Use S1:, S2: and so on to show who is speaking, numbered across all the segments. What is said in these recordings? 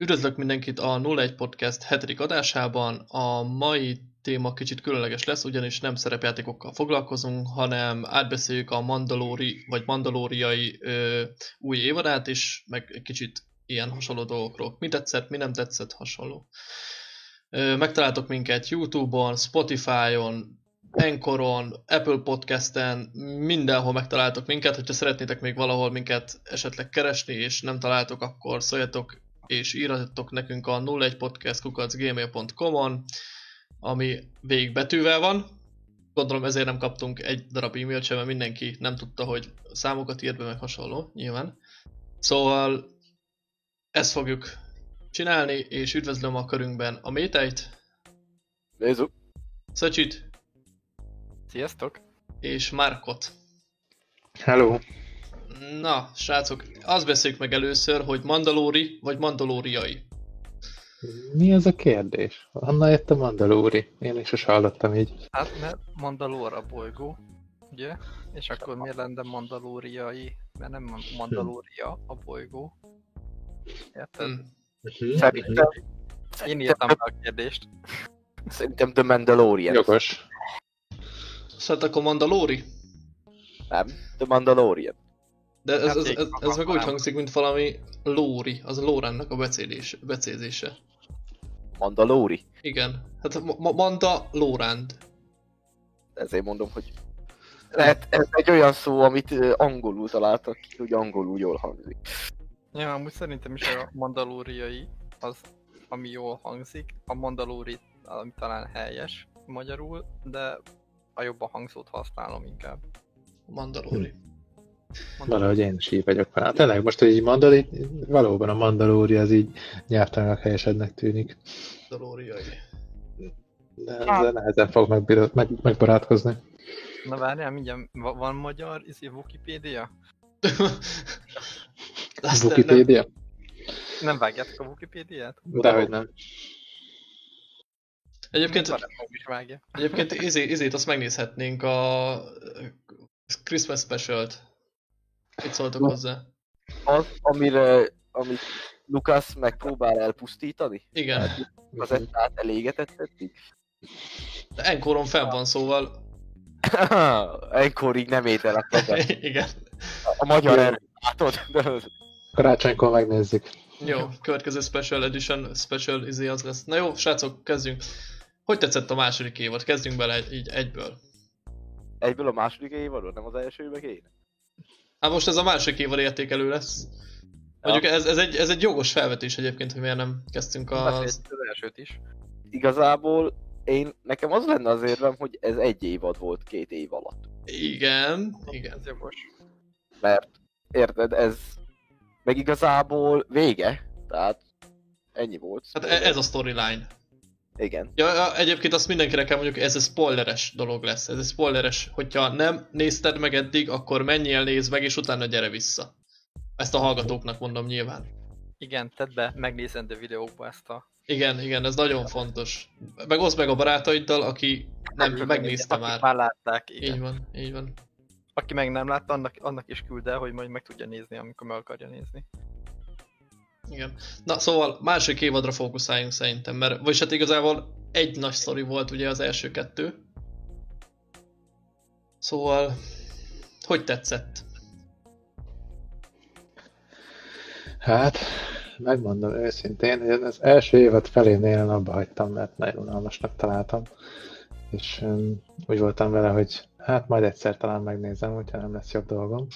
S1: Üdvözlök mindenkit a 01 Podcast 7. adásában. A mai téma kicsit különleges lesz, ugyanis nem szerepjátékokkal foglalkozunk, hanem átbeszéljük a mandalóri vagy mandalóriai ö, új évadát is, meg kicsit ilyen hasonló dolgokról. Mi tetszett, mi nem tetszett, hasonló. Ö, megtaláltok minket Youtube-on, Spotify-on, Anchoron, Apple Podcast-en, mindenhol megtaláltok minket, hogyha szeretnétek még valahol minket esetleg keresni, és nem találtok, akkor szóljatok és írhatok nekünk a 01podcastkukacgmail.com-on, ami végigbetűvel van. Gondolom ezért nem kaptunk egy darab e-mailt sem, mert mindenki nem tudta, hogy számokat írt be, meg hasonló, nyilván. Szóval ezt fogjuk csinálni, és üdvözlöm a körünkben a Méteit,
S2: Nézzük.
S1: Szöcsit
S3: Sziasztok!
S1: és Márkot.
S4: Hello!
S1: Na, srácok, azt beszéljük meg először, hogy mandalóri vagy mandalóriai.
S4: Mi ez a kérdés? Honnan jött a Mandalóri? Én is sose hallottam így.
S3: Hát mert Mandalor a bolygó, ugye? És akkor miért lenne mandalóriai? Mert nem Mandalória a bolygó. Érted?
S1: Hm.
S2: Szerintem,
S3: Én írtam a kérdést.
S2: szerintem The Mandalorian.
S4: Jogos.
S1: Szóval akkor mandalóri?
S2: Nem? The Mandalorian.
S1: De ez, ez, ez,
S3: Játék-
S1: ez meg úgy hangzik, mint valami lóri, az a Lórennek a becélés, becézése.
S2: Mandalori.
S1: Igen, hát ma- ma- Manda Lórand.
S2: Ezért mondom, hogy lehet, ez egy olyan szó, amit angolul találtak ki, hogy angolul jól hangzik.
S3: Ja, amúgy szerintem is a mandalóriai az, ami jól hangzik. A mandalóri, ami talán helyes magyarul, de a jobban hangzót használom inkább.
S1: Mandalóri.
S4: Valahogy én is így vagyok vele. Tényleg most, hogy így mondod, így, valóban a Mandalóri az így nyelvtanilag helyesednek tűnik.
S1: Mandalóriai.
S4: De ezzel nehezen fog megbiro- meg, megbarátkozni.
S3: Na várjál, mindjárt, va- van magyar izé, Wikipédia?
S1: Azt nem, nem,
S4: Wikipédia?
S3: Nem vágjátok a Wikipédiát?
S4: Dehogy nem.
S1: egyébként, egyébként izé, izét azt megnézhetnénk a Christmas specialt. Itt szóltok hozzá.
S2: Az, amire, amit Lucas megpróbál elpusztítani?
S1: Igen,
S2: Az ettát elégetett eddig?
S1: de Enkoron fenn van, szóval
S2: Enkorig nem ételek meg
S1: igen.
S2: a magyar erő. Látod?
S4: Karácsonykor megnézzük.
S1: Jó, következő Special Edition, Special izé az lesz. Na jó, srácok, kezdjünk. Hogy tetszett a második évad? Kezdjünk bele így egyből.
S2: Egyből a második évadról, nem az elsőbe kéne?
S1: Hát most ez a második évad értékelő lesz. Mondjuk ez, ez, egy, ez egy jogos felvetés egyébként, hogy miért nem kezdtünk
S3: Az...
S1: az...
S3: az elsőt is.
S2: Igazából én, nekem az lenne az érvem, hogy ez egy évad volt két év alatt.
S1: Igen, igen.
S3: Ez jogos.
S2: Mert érted, ez meg igazából vége, tehát ennyi volt.
S1: Hát e- ez a storyline.
S2: Igen.
S1: Ja, egyébként azt mindenkinek kell mondjuk, ez egy spoileres dolog lesz. Ez egy spoileres, hogyha nem nézted meg eddig, akkor menjél, nézd meg, és utána gyere vissza. Ezt a hallgatóknak mondom nyilván.
S3: Igen, tedd be megnézendő videókba ezt a...
S1: Igen, igen, ez nagyon fontos. Meg oszd meg a barátaiddal, aki nem megnézte
S3: Akik
S1: már.
S3: már látták, igen.
S1: Így van, így van.
S3: Aki meg nem látta, annak, annak is küld el, hogy majd meg tudja nézni, amikor meg akarja nézni.
S1: Igen. Na, szóval másik évadra fókuszáljunk szerintem, mert vagyis hát igazából egy nagy sztori volt ugye az első kettő. Szóval, hogy tetszett?
S4: Hát, megmondom őszintén, hogy az első évad felénél én abba hagytam, mert nagyon unalmasnak találtam. És um, úgy voltam vele, hogy hát majd egyszer talán megnézem, hogyha nem lesz jobb dolgom.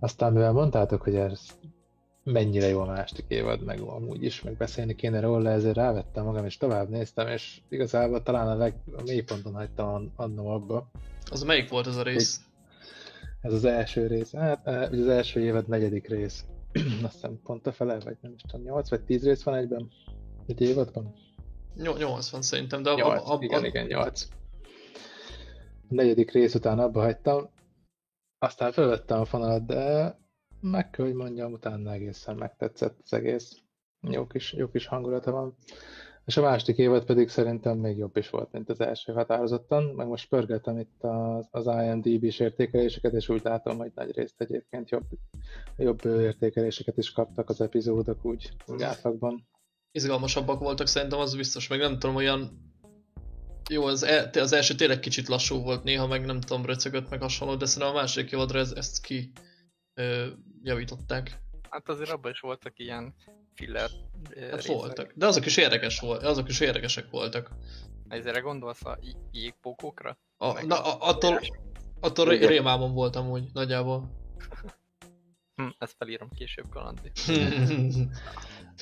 S4: Aztán mivel mondtátok, hogy ez mennyire jó a második évad, meg amúgy is, meg beszélni kéne róla, ezért rávettem magam, és tovább néztem, és igazából talán a, leg, a mélyponton hagytam annó abba.
S1: Az melyik volt az a rész?
S4: Ez az első rész, hát eh, az első évad negyedik rész. Azt hiszem pont a fele, vagy nem is tudom, 8 vagy 10 rész van egyben? Egy évadban?
S1: Nyol- 80 szerintem, de ab,
S4: 8,
S1: ab, ab,
S4: igen, igen, 8. A negyedik rész után abba hagytam, aztán felvettem a fonalat, de meg kell, hogy mondjam, utána egészen megtetszett az egész. Jó kis, jó kis hangulata van. És a második évad pedig szerintem még jobb is volt, mint az első határozottan, meg most pörgetem itt az, az IMDb-s értékeléseket, és úgy látom, hogy nagy részt egyébként jobb, jobb értékeléseket is kaptak az epizódok úgy, úgy átlagban.
S1: Izgalmasabbak voltak szerintem, az biztos, meg nem tudom, olyan jó, az, e, az első tényleg kicsit lassú volt néha, meg nem tudom, röcögött, meg hasonló, de szerintem a második évadra ez, ezt ki javították.
S3: Hát azért abban is voltak ilyen filler eh,
S1: Hát
S3: részek.
S1: voltak. De azok is érdekes volt, azok is érdekesek voltak.
S3: Ezért gondolsz a jégpókokra?
S1: A,
S3: Meg
S1: na, a, attól,
S3: tojás?
S1: attól
S2: Igen.
S1: rémálmon voltam úgy, nagyjából.
S3: Hm, ezt felírom később, Kalandi.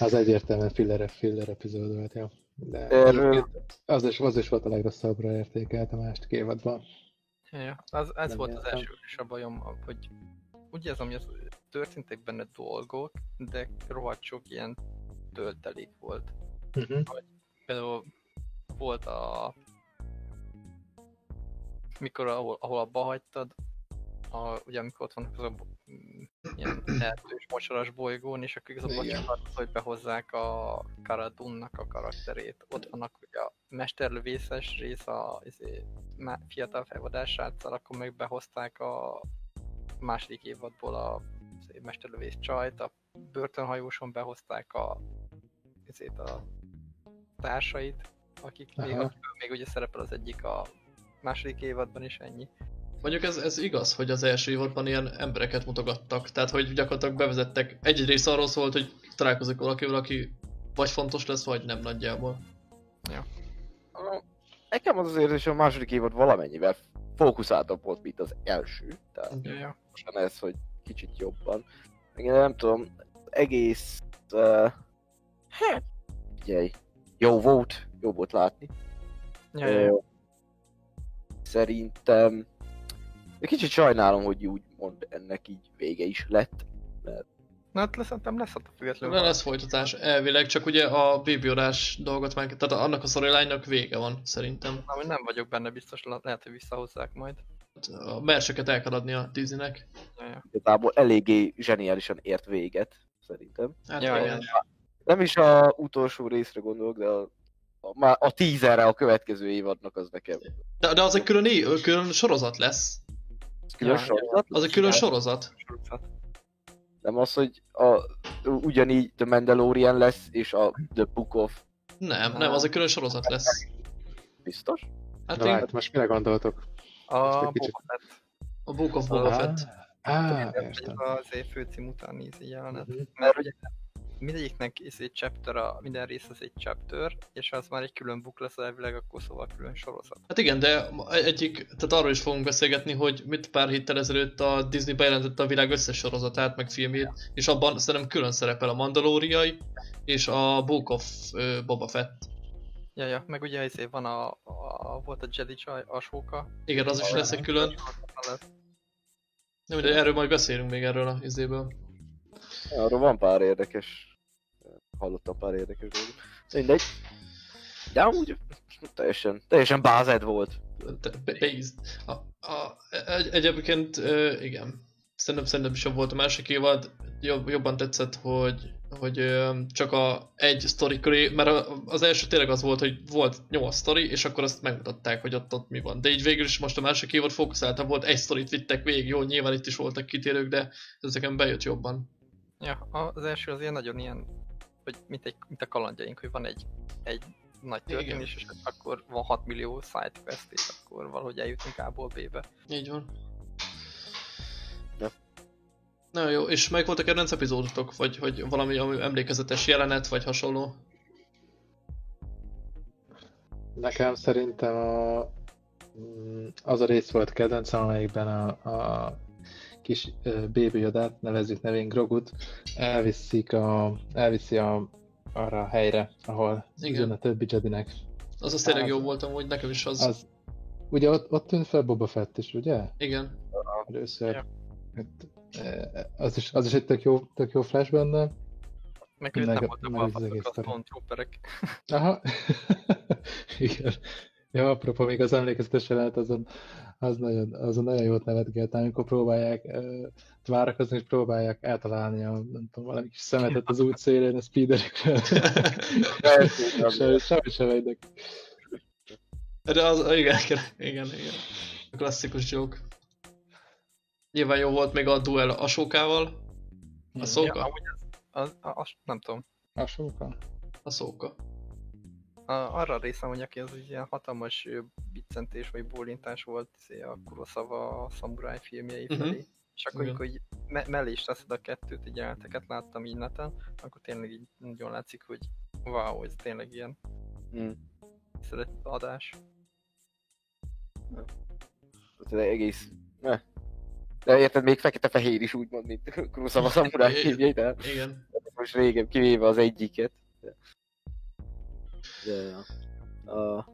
S4: Az egyértelműen filler, filler epizód volt, jó. De
S2: Erről-
S4: az is, az is volt a legrosszabbra értékelt a második évadban.
S3: Ja, ja. Az, ez
S4: Nem
S3: volt az
S4: értem.
S3: első is a bajom, hogy úgy érzem, hogy az történtek benne dolgok, de rohadt sok ilyen töltelék volt.
S4: Uh-huh.
S3: Például volt a... Mikor, ahol, ahol abba hagytad, a, ugye amikor ott van az a mm, ilyen erdős, mocsaras bolygón, és akkor igazából csak az, hogy behozzák a Karadunnak a karakterét. Ott vannak ugye a mesterlövészes rész a izé, fiatal fejvadász sráccal, akkor meg behozták a második évadból a mesterlövész csajt, a börtönhajóson behozták a, izét, a társait, akik még,
S4: Aha.
S3: még ugye szerepel az egyik a második évadban is ennyi.
S1: Mondjuk ez, ez igaz, hogy az első évadban ilyen embereket mutogattak. Tehát, hogy gyakorlatilag bevezettek. Egy rész arról szólt, hogy találkozik valakivel, aki vagy fontos lesz, vagy nem nagyjából.
S2: A- Nekem az az érzés, hogy a második évad valamennyivel fókuszáltabb volt, mint az első. Tehát
S3: Ja, ja.
S2: most ez, hogy kicsit jobban. Én nem tudom, egész... Uh, hát, figyelj, jó volt, jó volt látni.
S3: Ja, ja.
S2: Ö, Szerintem... Kicsit sajnálom, hogy úgy mond ennek így vége is lett.
S3: Na hát lesz, szerintem lesz attól függetlenül.
S1: Nem lesz folytatás elvileg, csak ugye a bébiorás dolgot meg, tehát annak a storyline vége van szerintem.
S3: Na, hogy nem vagyok benne biztos, le- lehet, hogy visszahozzák majd.
S1: A merseket el kell adni a Disneynek.
S2: Igazából eléggé zseniálisan ért véget, szerintem.
S1: Hát
S3: Ja,
S1: igen.
S3: ja.
S2: Nem is a utolsó részre gondolok, de a, a, a teaserre a következő évadnak az nekem.
S1: De, de az egy külön, é- külön sorozat lesz.
S2: Külön
S3: Ja,
S2: sorozat?
S1: Az egy külön sorozat.
S3: Sorozat.
S2: Nem az, hogy a, ugyanígy The Mandalorian lesz, és a The Book of...
S1: Nem, nem, az egy külön sorozat lesz.
S2: Biztos?
S1: Hát
S4: De
S1: én
S4: várj, most mire gondoltok?
S3: A
S4: kicsit-
S3: Boba Fett.
S1: a Book of Boba Fett.
S3: Ez
S4: értem.
S3: az év főcím után nézi jelenet.
S4: Mhm.
S3: Mert ugye mindegyiknek ez egy chapter, a, minden rész az egy chapter, és az már egy külön book lesz elvileg, akkor szóval külön sorozat.
S1: Hát igen, de egyik, tehát arról is fogunk beszélgetni, hogy mit pár héttel ezelőtt a Disney bejelentette a világ összes sorozatát, meg filmjét, és abban szerintem külön szerepel a Mandalóriai és a Book of Boba Fett.
S3: Ja, ja, meg ugye ezért van a, a, volt a Jedi csaj, a sóka.
S1: Igen, az is lesz egy külön. Nem, de erről majd beszélünk még erről a izéből.
S2: Arról van pár érdekes... Hallottam pár érdekes dolgot. Mindegy. De amúgy teljesen, teljesen bázed volt.
S1: Based. A, a, egy, egyébként ö, igen. Szerintem, szerintem is jobb volt a másik évad. Jobb, jobban tetszett, hogy, hogy ö, csak a egy sztori köré, mert a- az első tényleg az volt, hogy volt nyolc sztori, és akkor azt megmutatták, hogy ott, ott mi van. De így végül is most a másik évad fókuszáltabb volt, egy sztorit vittek végig, jó, nyilván itt is voltak kitérők, de ez nekem bejött jobban.
S3: Ja, az első az ilyen nagyon ilyen, hogy mint, egy, mint a kalandjaink, hogy van egy, egy nagy
S1: Igen.
S3: történés, és akkor van 6 millió sidequest, és akkor valahogy eljutunk A-ból B-be.
S1: Így van.
S2: Ja.
S1: Na jó, és melyik volt a kedvenc epizódotok? Vagy hogy valami ami emlékezetes jelenet, vagy hasonló?
S4: Nekem szerintem a, mm, az a rész volt kedvencem, amelyikben a, a kis Yodát, nevezzük nevén Grogut, elviszik a, elviszi a, arra a helyre, ahol
S1: Igen.
S4: A többi Jedinek.
S1: Az az tényleg
S4: Az-
S1: jó volt amúgy, nekem is az.
S4: Az, ugye ott, ott tűnt fel Boba Fett is, ugye?
S1: Igen.
S4: Először.
S3: Ja.
S4: Hát, az, is, az is egy tök jó, tök jó flash benne.
S3: Meg
S4: Meg-
S3: nem voltak
S4: az egész
S3: a.
S4: Aha. Igen. Ja, apropó, még az emlékezetes jelenet, azon, az nagyon, azon nagyon jót nevetgélt, amikor próbálják uh, várakozni, és próbálják eltalálni a, nem tudom, valami kis szemetet az út szélén, a speederekről. Semmi sem megy neki.
S1: De az, igen, igen, igen. A klasszikus joke. Nyilván jó volt még a duel a sókával. A szóka?
S3: Ja, amúgy az, az, az, nem tudom.
S4: A sokkal.
S1: A szóka.
S3: A, arra a részem, hogy aki az ilyen hatalmas biccentés vagy bólintás volt izé, a Kurosawa szamuráj filmjei
S1: Mhm.
S3: felé. És akkor, amikor így me- mellé is teszed a kettőt, így jeleneteket láttam így neten, akkor tényleg így nagyon látszik, hogy wow, ez tényleg ilyen
S2: Hm.
S3: adás.
S2: Ez egész... Ne. De érted, még fekete-fehér is úgymond, mint Kurosawa Samurai filmjei, de
S1: Igen.
S2: most régen kivéve az egyiket. De, de. Uh,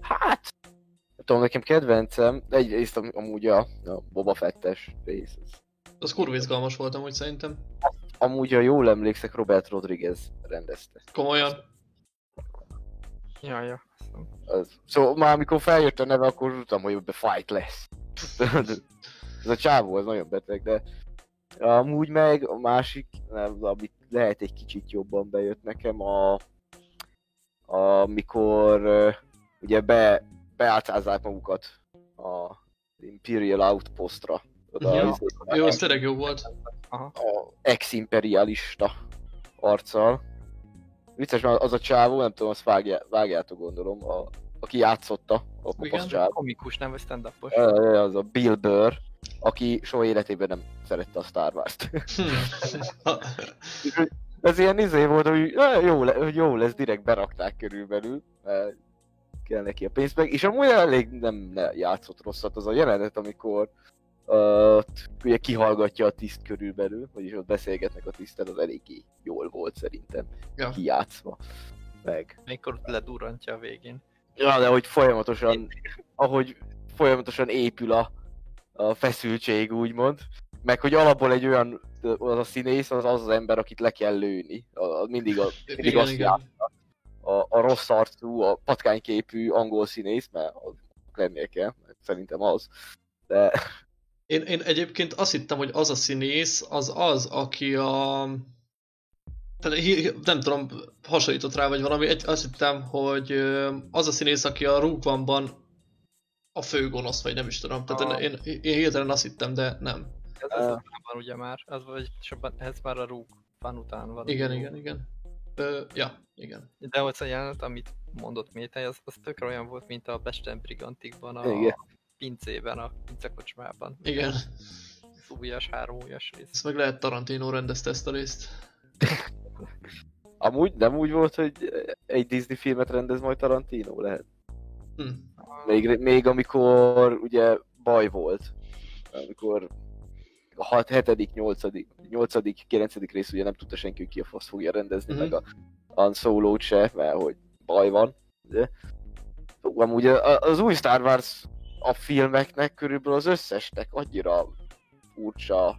S2: hát... Nem tudom, nekem kedvencem, egyrészt am- amúgy a, a Boba Fettes rész. Az.
S1: Az kurva izgalmas volt amúgy szerintem.
S2: Amúgy, ha jól emlékszek, Robert Rodriguez rendezte.
S1: Komolyan.
S3: Ja, ja.
S2: Az, szóval már amikor feljött a neve, akkor tudtam, hogy ebbe fight lesz. Ez a csávó, ez nagyon beteg, de amúgy meg a másik, nem, amit lehet egy kicsit jobban bejött nekem, a, amikor ugye be, beálcázzák magukat a Imperial Outpostra. Oda
S1: Ja.
S2: izé-
S1: Jó, az tényleg jó volt.
S3: Aha.
S2: a ex-imperialista arccal. Vicces, mert az a csávó, nem tudom, azt vágja, vágjátok gondolom, a, aki játszotta a kopasz csávó.
S3: Komikus, nem vagy stand upos
S2: Az a Bill Burr, aki soha életében nem szerette a Star Wars-t. Ez ilyen izé volt, hogy "Ö, jó, le, hogy jó lesz, direkt berakták körülbelül, mert kell neki a pénz meg, és amúgy elég nem ne játszott rosszat az a jelenet, amikor uh, ugye kihallgatja a tiszt körülbelül, vagyis ott beszélgetnek a tisztel, az eléggé jól volt szerintem
S1: Ja.
S2: kijátszva. Meg.
S3: Amikor ott ledurrantja a végén.
S2: Ja, de hogy folyamatosan, ahogy folyamatosan épül a, a feszültség, úgymond. Meg hogy alapból egy olyan, az a színész, az az, az ember, akit le kell lőni. A, a, mindig, a, mindig
S1: Igen,
S2: azt
S1: igen.
S2: a, a rossz arcú, a patkányképű angol színész, mert az lennie kell, mert szerintem az. De
S1: Én, én egyébként azt hittem, hogy az a színész, az az, aki a... Nem tudom, hasonlított rá, vagy valami, egy, azt hittem, hogy az a színész, aki a Rogue a főgonosz, vagy nem is tudom. Tehát én, én, én hirtelen azt hittem, de nem.
S3: Ez az után van ugye már, az vagy ez már a rúg van után van.
S1: Igen, igen, igen. Ö, ja, igen.
S3: De ott a jelenet, amit mondott Métej, az, az tökre olyan volt, mint a Besten Brigantikban, a
S2: Igen.
S3: pincében, a pincekocsmában.
S1: Igen.
S3: Az újas, három újas rész.
S1: Ezt meg lehet Tarantino rendezte ezt a részt.
S2: amúgy nem úgy volt, hogy egy Disney filmet rendez majd Tarantino lehet.
S1: Hm.
S2: Még, még amikor ugye baj volt, amikor a 6, 7., 8., 8., 9. rész ugye nem tudta senki, hogy ki a fasz fogja rendezni,
S1: Mhm.
S2: meg a Han solo se, mert hogy baj van. De, amúgy a- az új Star Wars a filmeknek körülbelül az összesnek annyira furcsa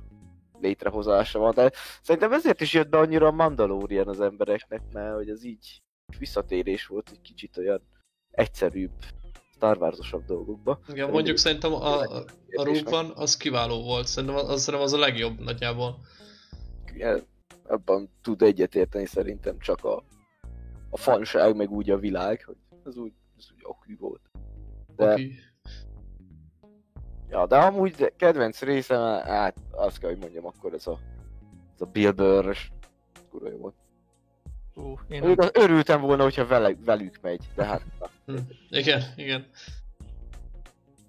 S2: létrehozása van, de szerintem ezért is jött be annyira a Mandalorian az embereknek, mert hogy az így visszatérés volt egy kicsit olyan egyszerűbb Star Wars-osabb dolgokba.
S1: Igen, mondjuk szerintem a, a, a Rogue az kiváló volt. Szerintem az, az, szerintem az a legjobb nagyjából.
S2: Igen, abban tud egyetérteni szerintem csak a, a fanság, meg úgy a világ, hogy az úgy, az úgy okű volt. De,
S1: Aki...
S2: ja, de amúgy kedvenc részem, hát azt kell, hogy mondjam, akkor ez a, ez a Bill Burr-ös kurva jó volt.
S3: Ú, én nem,
S2: Örültem volna, hogyha vele, velük megy, de hát.
S1: Hm. Igen, igen.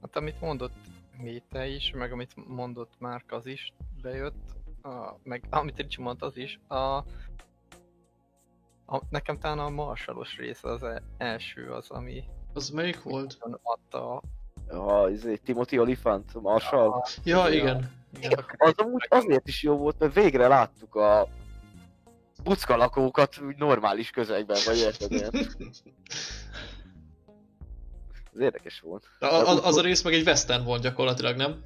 S3: hát amit mondott Méte is, meg amit mondott Márk az is bejött, a, meg amit Ricsi mondta az is, a, a, nekem talán a marsalos rész az e- első az, ami
S1: Az melyik volt?
S3: adta a
S2: Ha, ez egy Timothy Olyphant, Marshall.
S1: Ja,
S3: Ja.
S1: igen. igen.
S2: Az amúgy azért is jó volt, mert végre láttuk a bucka lakókat úgy normális közegben, vagy érted? ilyen. Ez érdekes volt.
S1: A, a, az a rész meg egy western volt gyakorlatilag, nem?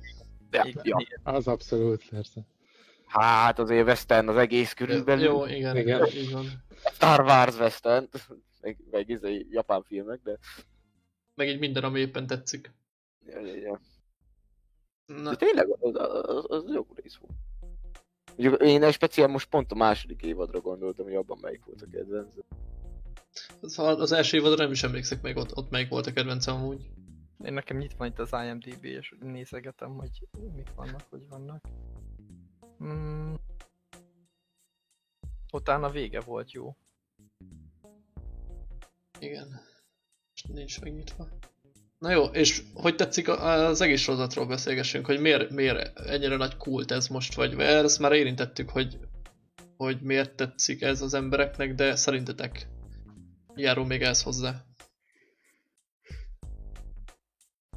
S2: Ja,
S3: igen,
S2: ja.
S3: igen.
S4: Az abszolút, persze.
S2: Hát azért Western az egész körülbelül.
S1: Jó, igen,
S4: Igen.
S1: igen. így van.
S2: Star Wars Western, meg, meg izé, japán filmek, de
S1: meg így minden, ami éppen tetszik.
S2: Ja, ja, ja.
S1: Na,
S2: De tényleg, az, az, az jó rész volt. Mondjuk én egy speciál most pont a második évadra gondoltam, hogy abban melyik volt a kedvenc.
S1: az, az első évadra nem is emlékszek meg, ott, ott melyik volt a kedvencem amúgy.
S3: Én nekem nyitva itt az IMDB, és nézegetem, hogy mik vannak, hogy vannak. Mm. Utána vége volt jó.
S1: Igen. Most nincs megnyitva. Na jó, és hogy tetszik az egész sorozatról beszélgessünk, hogy miért, miért ennyire nagy kult ez most, vagy mert ezt már érintettük, hogy, hogy miért tetszik ez az embereknek, de szerintetek járul még ez hozzá.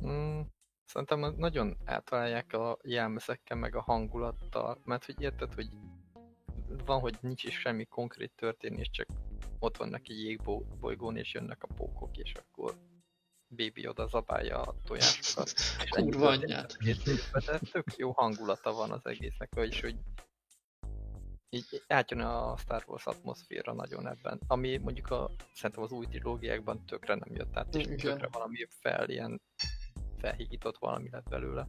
S3: Mm. Szerintem nagyon eltalálják a jelmezekkel, meg a hangulattal, mert hogy érted, hogy van, hogy nincs is semmi konkrét történés, csak ott vannak egy jégbolygón, és jönnek a pókok, és akkor Baby oda zabálja a tojásokat.
S1: Kurva anyját.
S3: tök jó hangulata van az egésznek, vagyis hogy így átjön a Star Wars atmoszféra nagyon ebben, ami mondjuk a, szerintem az új trilógiákban tökre nem jött át, és
S1: Igen.
S3: tökre valami fel, ilyen felhígított valami lett belőle.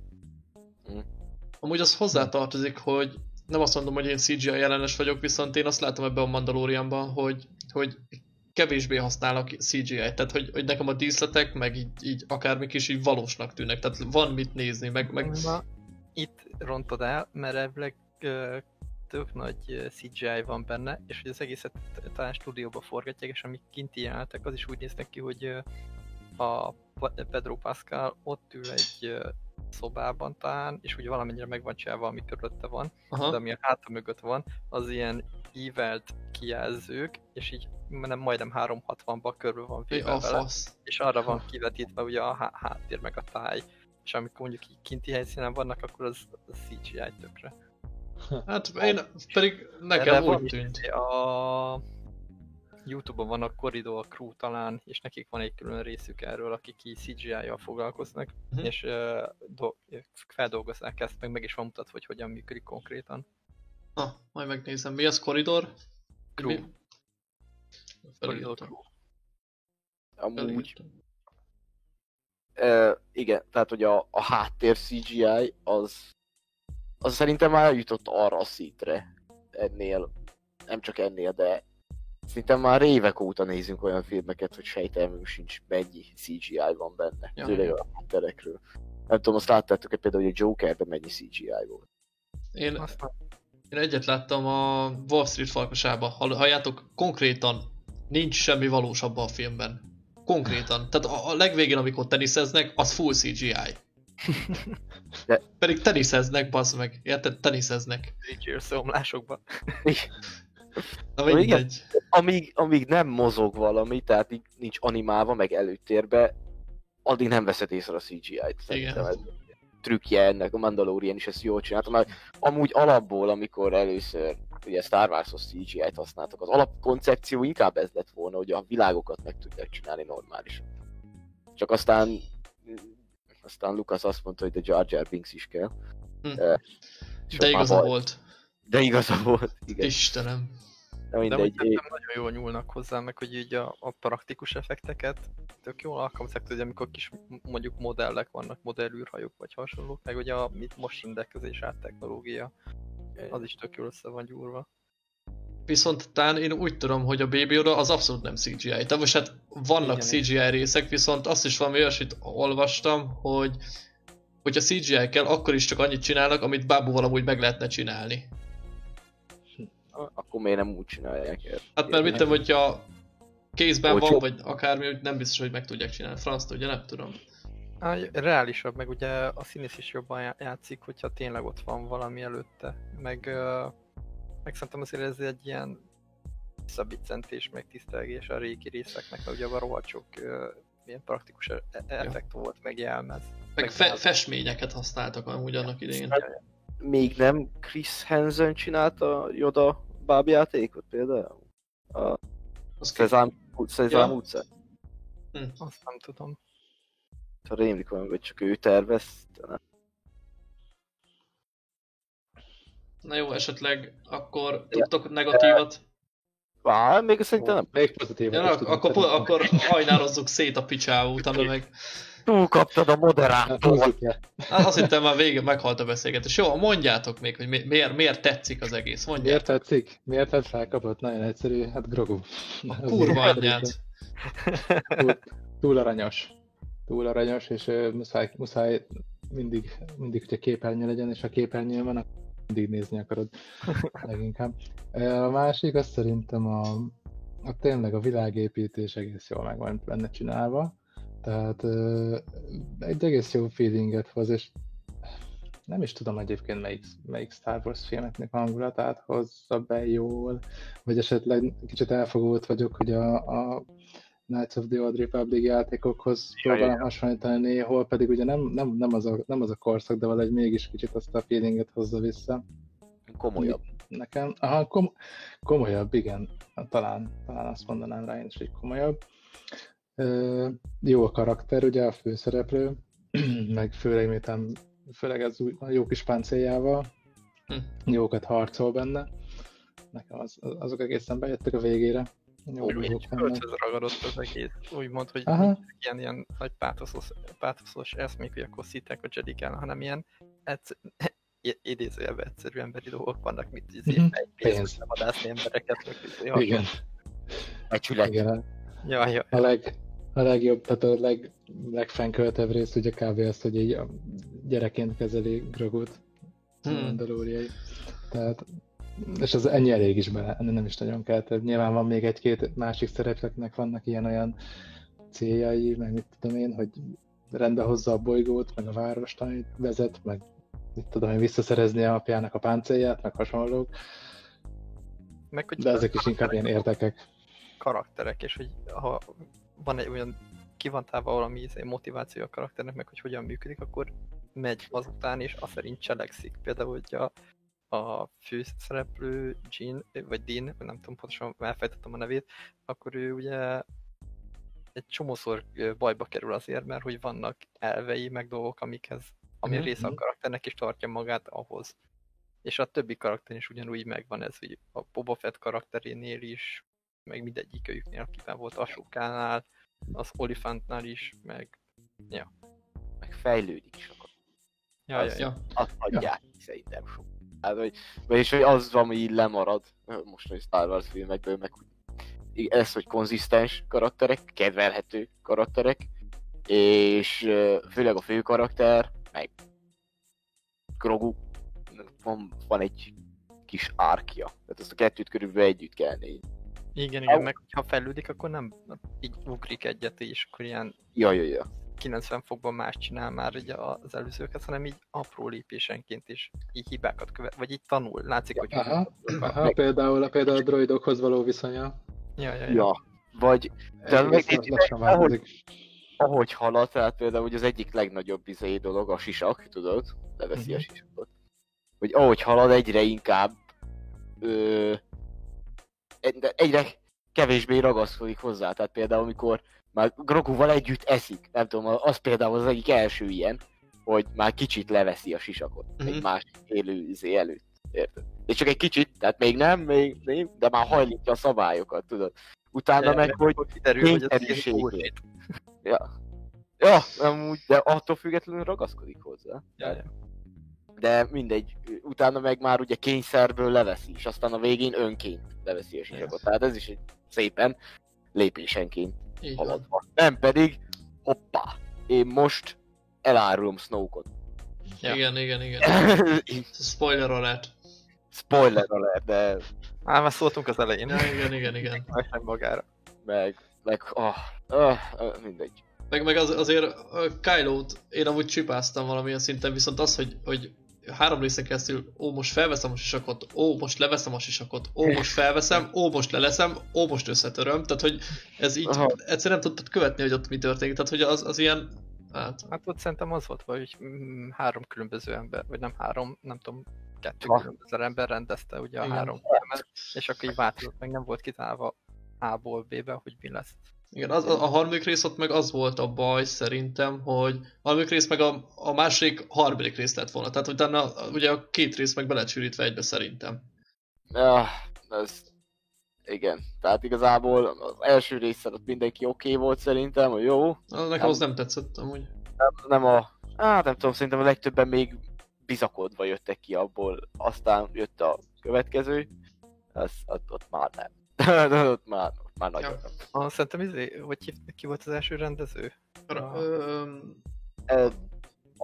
S1: Amúgy az hozzátartozik, hogy nem azt mondom, hogy én CGI ellenes vagyok, viszont én azt látom ebben a Mandalorianban, hogy, hogy kevésbé használnak CGI-t, tehát hogy, hogy nekem a díszletek, meg így, így akármik is így valósnak tűnnek, tehát van mit nézni, meg, meg
S3: Na, itt rontod el, mert elvileg ö, tök nagy CGI van benne, és hogy az egészet talán stúdióba forgatják, és amik kint jelentek, az is úgy néznek ki, hogy a Pedro Pascal ott ül egy szobában talán, és úgy valamennyire meg van csinálva, ami körülötte van, de
S1: aha,
S3: ami a háta mögött van, az ilyen ívelt kijelzők, és így nem majdnem 360-ba körül van véve vele
S1: fasz.
S3: és arra van kivetítve ugye a há- háttér meg a táj, és amikor mondjuk így kinti helyszínen vannak, akkor az, az CGI tökre.
S1: Hát én pedig nekem úgy tűnt.
S3: A Youtube-on van a Corridor Crew talán, és nekik van egy külön részük erről, akik így CGI-jal foglalkoznak,
S1: Mhm.
S3: és uh, do- feldolgozzák ezt, meg meg is van mutatva, hogy hogyan működik konkrétan.
S1: Na, majd megnézem. Mi az koridor?
S3: Crew.
S1: Mi?
S2: Amúgy, uh, igen, tehát hogy a, a háttér CGI az, az szerintem már eljutott arra a szintre ennél, nem csak ennél, de szerintem már évek óta nézünk olyan filmeket, hogy sejtelmünk sincs mennyi CGI van benne,
S1: Ja.
S2: főleg a hátterekről. Nem tudom, azt láttátok-e például, hogy a Jokerben mennyi CGI volt.
S1: Én,
S3: Aztán
S1: én egyet láttam a Wall Street farkasába. Hall- Halljátok, konkrétan nincs semmi valós abban a filmben. Konkrétan. Tehát a, a legvégén, amikor teniszeznek, az full CGI.
S2: De-
S1: Pedig teniszeznek, bazd meg. Érted? Teniszeznek.
S3: Bridger szomlásokba.
S1: Na
S2: igen.
S1: mindegy.
S2: amíg, amíg nem mozog valami, tehát így nincs animálva, meg előtérbe, addig nem veszed észre a CGI-t. Szerintem ez trükkje ennek, a Mandalorian is ezt jól csinálta, mert amúgy alapból, amikor először ugye Star Wars-os CGI-t használtak, az alapkoncepció inkább ez lett volna, hogy a világokat meg tudják csinálni normálisan. Csak aztán aztán Lucas azt mondta, hogy de Jar Jar Binks is kell.
S1: Hm.
S2: Eh,
S1: De igaza volt.
S2: De igaza volt, igen.
S1: Istenem.
S2: De
S3: De
S2: mindegy.
S3: úgy szerintem nagyon jól nyúlnak hozzá, meg hogy így a, a praktikus effekteket tök jól alkalmazzák, hogy amikor kis mondjuk modellek vannak, modellűrhajók vagy hasonlók, meg ugye a mit most rendelkezés át technológia, az is tök jól össze van gyúrva.
S1: Viszont tán én úgy tudom, hogy a Baby Yoda az abszolút nem CGI. Tehát most hát vannak
S3: Igen,
S1: CGI részek, viszont azt is valami olyasmit olvastam, hogy hogyha CGI kell, akkor is csak annyit csinálnak, amit bábúval amúgy meg lehetne csinálni.
S2: Akkor miért nem úgy csinálják ezt?
S1: Hát mert mit tudom, hogyha kézben van,
S2: Olcsó.
S1: vagy akármi, hogy nem biztos, hogy meg tudják csinálni. Franc tudja, nem tudom.
S3: Á, reálisabb, meg ugye a színész is jobban já- játszik, hogyha tényleg ott van valami előtte. Meg, meg szerintem azért ez egy ilyen szabicentés, meg tisztelgés a régi részeknek, mert ugye a rohadt sok ilyen praktikus e- e- effekt volt, meg jelmez.
S1: Meg
S3: Meg
S1: fe- festményeket használtak amúgy annak idején.
S2: Még nem Chris Hansen csinálta a Yoda bábjátékot például? A Szezám, Szezám
S1: Ja.
S2: utca?
S3: Azt nem tudom.
S2: Ha rémlik valami, vagy csak ő tervezte?
S1: Na jó, esetleg akkor tudtok negatívat?
S2: Á, még szerintem nem.
S4: Még pozitív.
S1: Ja, ak- akkor, po- akkor hajnározzuk szét a picsába, utána meg...
S2: Túlkaptad a moderátort.
S1: Hát Azt hittem már vége, meghalt a beszélgetés. Jó, mondjátok még, hogy mi- miért, miért tetszik az egész.
S4: Miért
S1: Mondjátok.
S4: tetszik? Miért tett felkapott? Nagyon egyszerű. Hát Grogu.
S1: A kurva anyját.
S4: túl, túl aranyos. Túl aranyos, és ö, muszáj, muszáj mindig, mindig, hogy a képernyő legyen, és ha képernyő van, akkor mindig nézni akarod leginkább. A másik, az szerintem a, a tényleg a világépítés egész jól meg van benne csinálva. Tehát egy egész jó feelinget hoz, és nem is tudom egyébként melyik, melyik Star Wars filmeknek hangulatát hozza be jól, vagy esetleg kicsit elfogult vagyok, hogy a, a Knights of the Old Republic játékokhoz
S2: Ja,
S4: próbálom
S2: ja.
S4: hasonlítani néhol, pedig ugye nem, nem, nem, az a, nem az a korszak, de valahogy mégis kicsit azt a feelinget hozza vissza
S2: Komolyabb.
S4: nekem. Aha, kom- komolyabb, igen. Talán, talán azt mondanám rá én is, hogy komolyabb. Jó a karakter, ugye a főszereplő, meg főleg miután, főleg ez új, a jó kis páncéljával,
S1: Hm.
S4: jókat harcol benne. Nekem az, azok egészen bejöttek a végére. Jó
S3: Úgy, ragadott az egész. Úgymond, hogy
S4: Aha.
S3: ilyen, ilyen nagy pátoszos, pátoszos eszmék, hogy akkor szítek a Jedik ellen, hanem ilyen egyszer, idézőjelben egyszerű emberi dolgok vannak, mint izé,
S4: Mhm.
S3: egy
S4: Pénz.
S3: pénzt nem adászni embereket, meg izé.
S4: Igen,
S2: Becsület.
S4: igen.
S3: Ja, ja.
S4: A, leg, a legjobb, tehát a leg, legfenköltebb rész ugye kb. az, hogy így gyerekként kezeli Grogut.
S1: Hmm.
S4: Tehát, és az ennyi elég is bele, nem is nagyon kell több. Nyilván van még egy-két másik szereplőknek vannak ilyen-olyan céljai, meg mit tudom én, hogy rendbe hozza a bolygót, meg a várost, amit vezet, meg mit tudom én, visszaszerezni a apjának a páncélját, meg hasonlók,
S3: Meg, hogy
S4: de ezek is inkább ilyen érdekek.
S3: karakterek, és hogy ha van egy olyan ki van távol valami izé, motiváció a karakternek, meg hogy hogyan működik, akkor megy azután, és azt szerint cselekszik. Például, hogy a, a főszereplő Jean, vagy Dean, nem tudom pontosan, elfejtettem a nevét, akkor ő ugye egy csomószor bajba kerül azért, mert hogy vannak elvei, meg dolgok, amikhez, ami
S1: Mhm,
S3: része a
S4: mhm.
S3: karakternek, és tartja magát ahhoz. És a többi karakter is ugyanúgy megvan ez, hogy a Boba Fett karakterénél is, meg mindegyikőjüknél, akiben volt Asukánál, az Olifantnál is, meg...
S2: Meg fejlődik sokat.
S3: Ja, ja, ja.
S1: Ja.
S2: Azt adják ki szerintem sok. Hát, hogy, vagyis, hogy az, ami így lemarad, most hogy Star Wars filmekből, meg ez, hogy konzisztens karakterek, kedvelhető karakterek, és főleg a fő karakter, meg Grogu, van, van egy kis árkja. Tehát ezt a kettőt körülbelül együtt kell nézni.
S3: Igen, igen, meg ha fejlődik, akkor nem így ugrik egyet, és akkor ilyen
S2: Ja, ja, ja.
S3: 90 fokban más csinál már ugye az előzőket, hanem így apró lépésenként is így hibákat követ, vagy így tanul, látszik, hogy
S4: Aha, aha például, például a droidokhoz való viszonya.
S3: Ja, ja, ja.
S2: Ja. Vagy
S4: Egész
S2: meg-
S4: változik.
S2: ahogy halad, tehát például hogy az egyik legnagyobb izé dolog a sisak, tudod? Leveszi a
S3: Mhm.
S2: sisakot. Hogy ahogy halad, egyre inkább ö, de egyre kevésbé ragaszkodik hozzá. Tehát például amikor már Groguval együtt eszik, nem tudom, az például az egyik első ilyen, hogy már kicsit leveszi a sisakot
S1: Mhm.
S2: egy másik élő izé előtt. Érted? És csak egy kicsit, tehát még nem, még, még de már hajlítja a szabályokat, tudod? Utána
S3: Ja,
S2: meg, hogy
S3: kiderül, hogy.
S2: Ja. Ja, amúgy, de attól függetlenül ragaszkodik hozzá.
S3: Ja, ja.
S2: De mindegy, utána meg már ugye kényszerből leveszi, és aztán a végén önként leveszi a sisakot. Tehát ez is egy szépen lépésenként
S1: Így van.
S2: haladva. Nem pedig, hoppá, én most elárulom Snoke-ot.
S3: Ja.
S1: Igen, igen, igen. Spoiler alert.
S2: Spoiler alert, de
S3: Á, már szóltunk az elején,
S1: Ja, igen, igen, igen.
S3: nem magára.
S2: meg, meg, ah, ah, ah, mindegy.
S1: Meg, meg az, azért a Kylo-t én amúgy csipáztam valamilyen szinten, viszont az, hogy, hogy három részen keresztül, ó, most felveszem a sisakot, ó, most leveszem a sisakot, ó, most felveszem, ó, most leleszem, ó, most összetöröm, tehát hogy ez így
S2: Aha.
S1: egyszerűen nem tudtad követni, hogy ott mi történik, tehát hogy az, az ilyen, hát,
S3: Hát ott szerintem az volt, hogy mm, három különböző ember, vagy nem három, nem tudom, kettő
S2: Ha.
S3: különböző ember rendezte ugye a
S1: Igen.
S3: három filmet, és akkor így változott, meg nem volt kitálva A-ból B-be, hogy mi lesz.
S1: Igen, az, a, harmadik rész ott meg az volt a baj szerintem, hogy a harmadik rész meg a, a másik harmadik rész lett volna, tehát utána ugye a két rész meg belecsűrítve egybe szerintem.
S2: Ah, ez Igen, tehát igazából az első részen ott mindenki oké okay volt szerintem, hogy jó.
S1: Nekem az nem tetszett amúgy.
S2: Nem, nem a... Hát nem tudom, szerintem a legtöbben még bizakodva jöttek ki abból, aztán jött a következő, az, ott, ott már nem. ott már, már nagyon
S1: Ja.
S2: nem.
S3: Ah, szerintem izé, hogy hív, ki volt az első rendező?
S1: Ra-
S3: Ah.
S1: ö,
S2: Ö,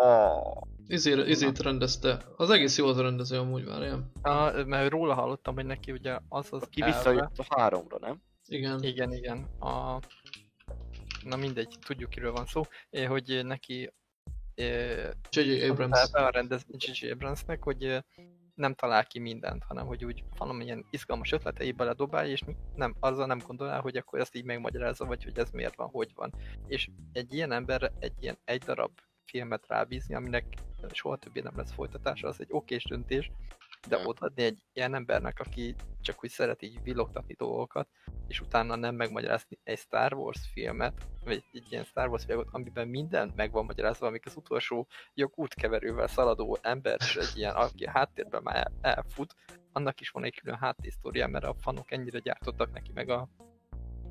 S2: A...
S1: Izét rendezte. Az egész jó az a rendező amúgy várjál.
S3: Ah, mert róla hallottam, hogy neki ugye az az
S2: Ki visszajött a háromra, nem?
S1: Igen.
S3: Igen, igen. A... Na mindegy, tudjuk kiről van szó, eh, hogy neki eh,
S1: J.J. Abrams.
S3: Be a rendez J.J. Abramsnek, hogy eh, nem talál ki mindent, hanem hogy úgy valamilyen izgalmas ötletei beledobálja, és nem, azzal nem gondol el, hogy akkor ezt így megmagyarázza, vagy hogy ez miért van, hogy van. És egy ilyen emberre egy ilyen egy darab filmet rábízni, aminek soha többé nem lesz folytatása, az egy okés döntés, de
S2: Hmm.
S3: odaadni egy ilyen embernek, aki csak úgy szeret így villogtatni dolgokat, és utána nem megmagyarázni egy Star Wars filmet, vagy egy ilyen Star Wars filmet, amiben minden meg van magyarázva, amik az utolsó jog útkeverővel szaladó ember, és egy ilyen, aki a háttérben már el- elfut, annak is van egy külön háttérsztória, mert a fanok ennyire gyártottak neki, meg a,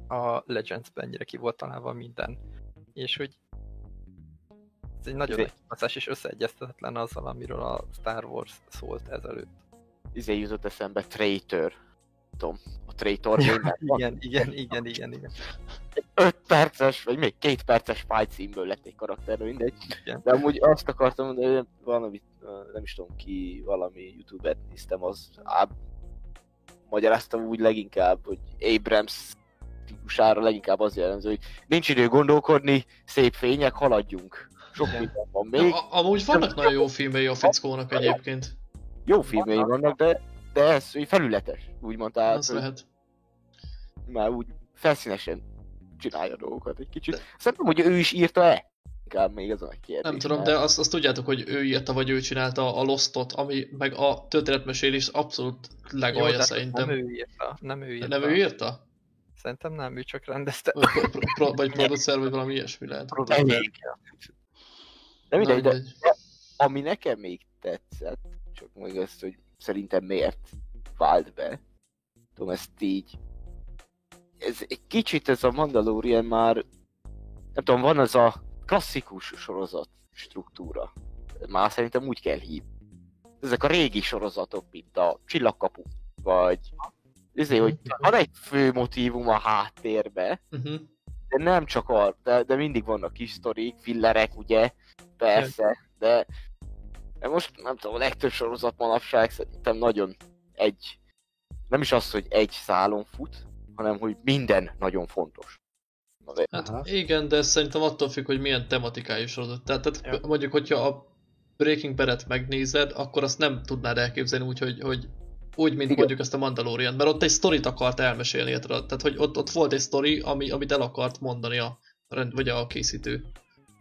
S3: a Legends-ben ennyire ki volt találva minden. És hogy ez egy nagyon nagy kibaszás, és összeegyeztetetlen azzal, amiről a Star Wars szólt ezelőtt.
S2: Izé jutott eszembe Traitor. Tudom, a Traitor game
S3: Igen, igen, igen, igen, igen.
S2: 5 perces, vagy még 2 perces fight színből lett egy karakter, mindegy.
S3: Igen.
S2: De amúgy azt akartam mondani, hogy valamit, ö, nem is tudom ki, valami Youtube-et néztem, az áb, magyaráztam úgy leginkább, hogy Abrams típusára leginkább az jellemző, hogy nincs idő gondolkodni, szép fények, haladjunk. Sok minden van
S1: Ja,
S2: még.
S1: a- amúgy vannak nagyon jó filmei a fickónak egyébként.
S2: Jó filmjei vannak, de, de ez hogy felületes, úgymond, tehát,
S1: Az lehet.
S2: már úgy felszínesen csinálja dolgokat egy kicsit. Szerintem, hogy ő is írta-e? Inkább még az a kérdés.
S1: Nem tudom, de azt, azt tudjátok, hogy ő írta, vagy ő csinálta a Lostot, ami meg a történetmesélés abszolút
S3: Jó,
S1: legalja
S3: de
S1: szerintem.
S3: nem ő írta, nem ő
S1: De
S3: írta.
S1: nem ő írta?
S3: Szerintem nem, ő csak rendezte.
S1: Vagy, pro, pro, pro, vagy producer, vagy valami ilyesmi lehet.
S2: Elég. De mindegy, de ami nekem még tetszett, még azt, hogy szerintem miért vált be, tudom ezt így, ez egy kicsit ez a Mandalorian már, nem tudom, van az a klasszikus sorozat struktúra. Már szerintem úgy kell hívni. Ezek a régi sorozatok, mint a Csillagkapu, vagy ezért, hogy van egy fő motívum a háttérbe,
S1: Uh-huh.
S2: de nem csak a, de, de mindig vannak kis sztorik, fillerek, ugye, persze, de, de most nem tudom, a legtöbb sorozat manapság szerintem nagyon egy, nem is az, hogy egy szálon fut, hanem hogy minden nagyon fontos. Azért,
S1: Hát
S4: Aha.
S1: igen, de ez szerintem attól függ, hogy milyen tematikájú sorozat. Tehát, tehát
S3: Ja.
S1: mondjuk, hogyha a Breaking Bad-et megnézed, akkor azt nem tudnád elképzelni úgy, hogy, hogy úgy, mint
S2: Igen.
S1: mondjuk ezt a Mandalorian, mert ott egy sztorit akart elmesélni, tehát hogy ott, ott volt egy sztori, ami, amit el akart mondani a, rend, vagy a készítő.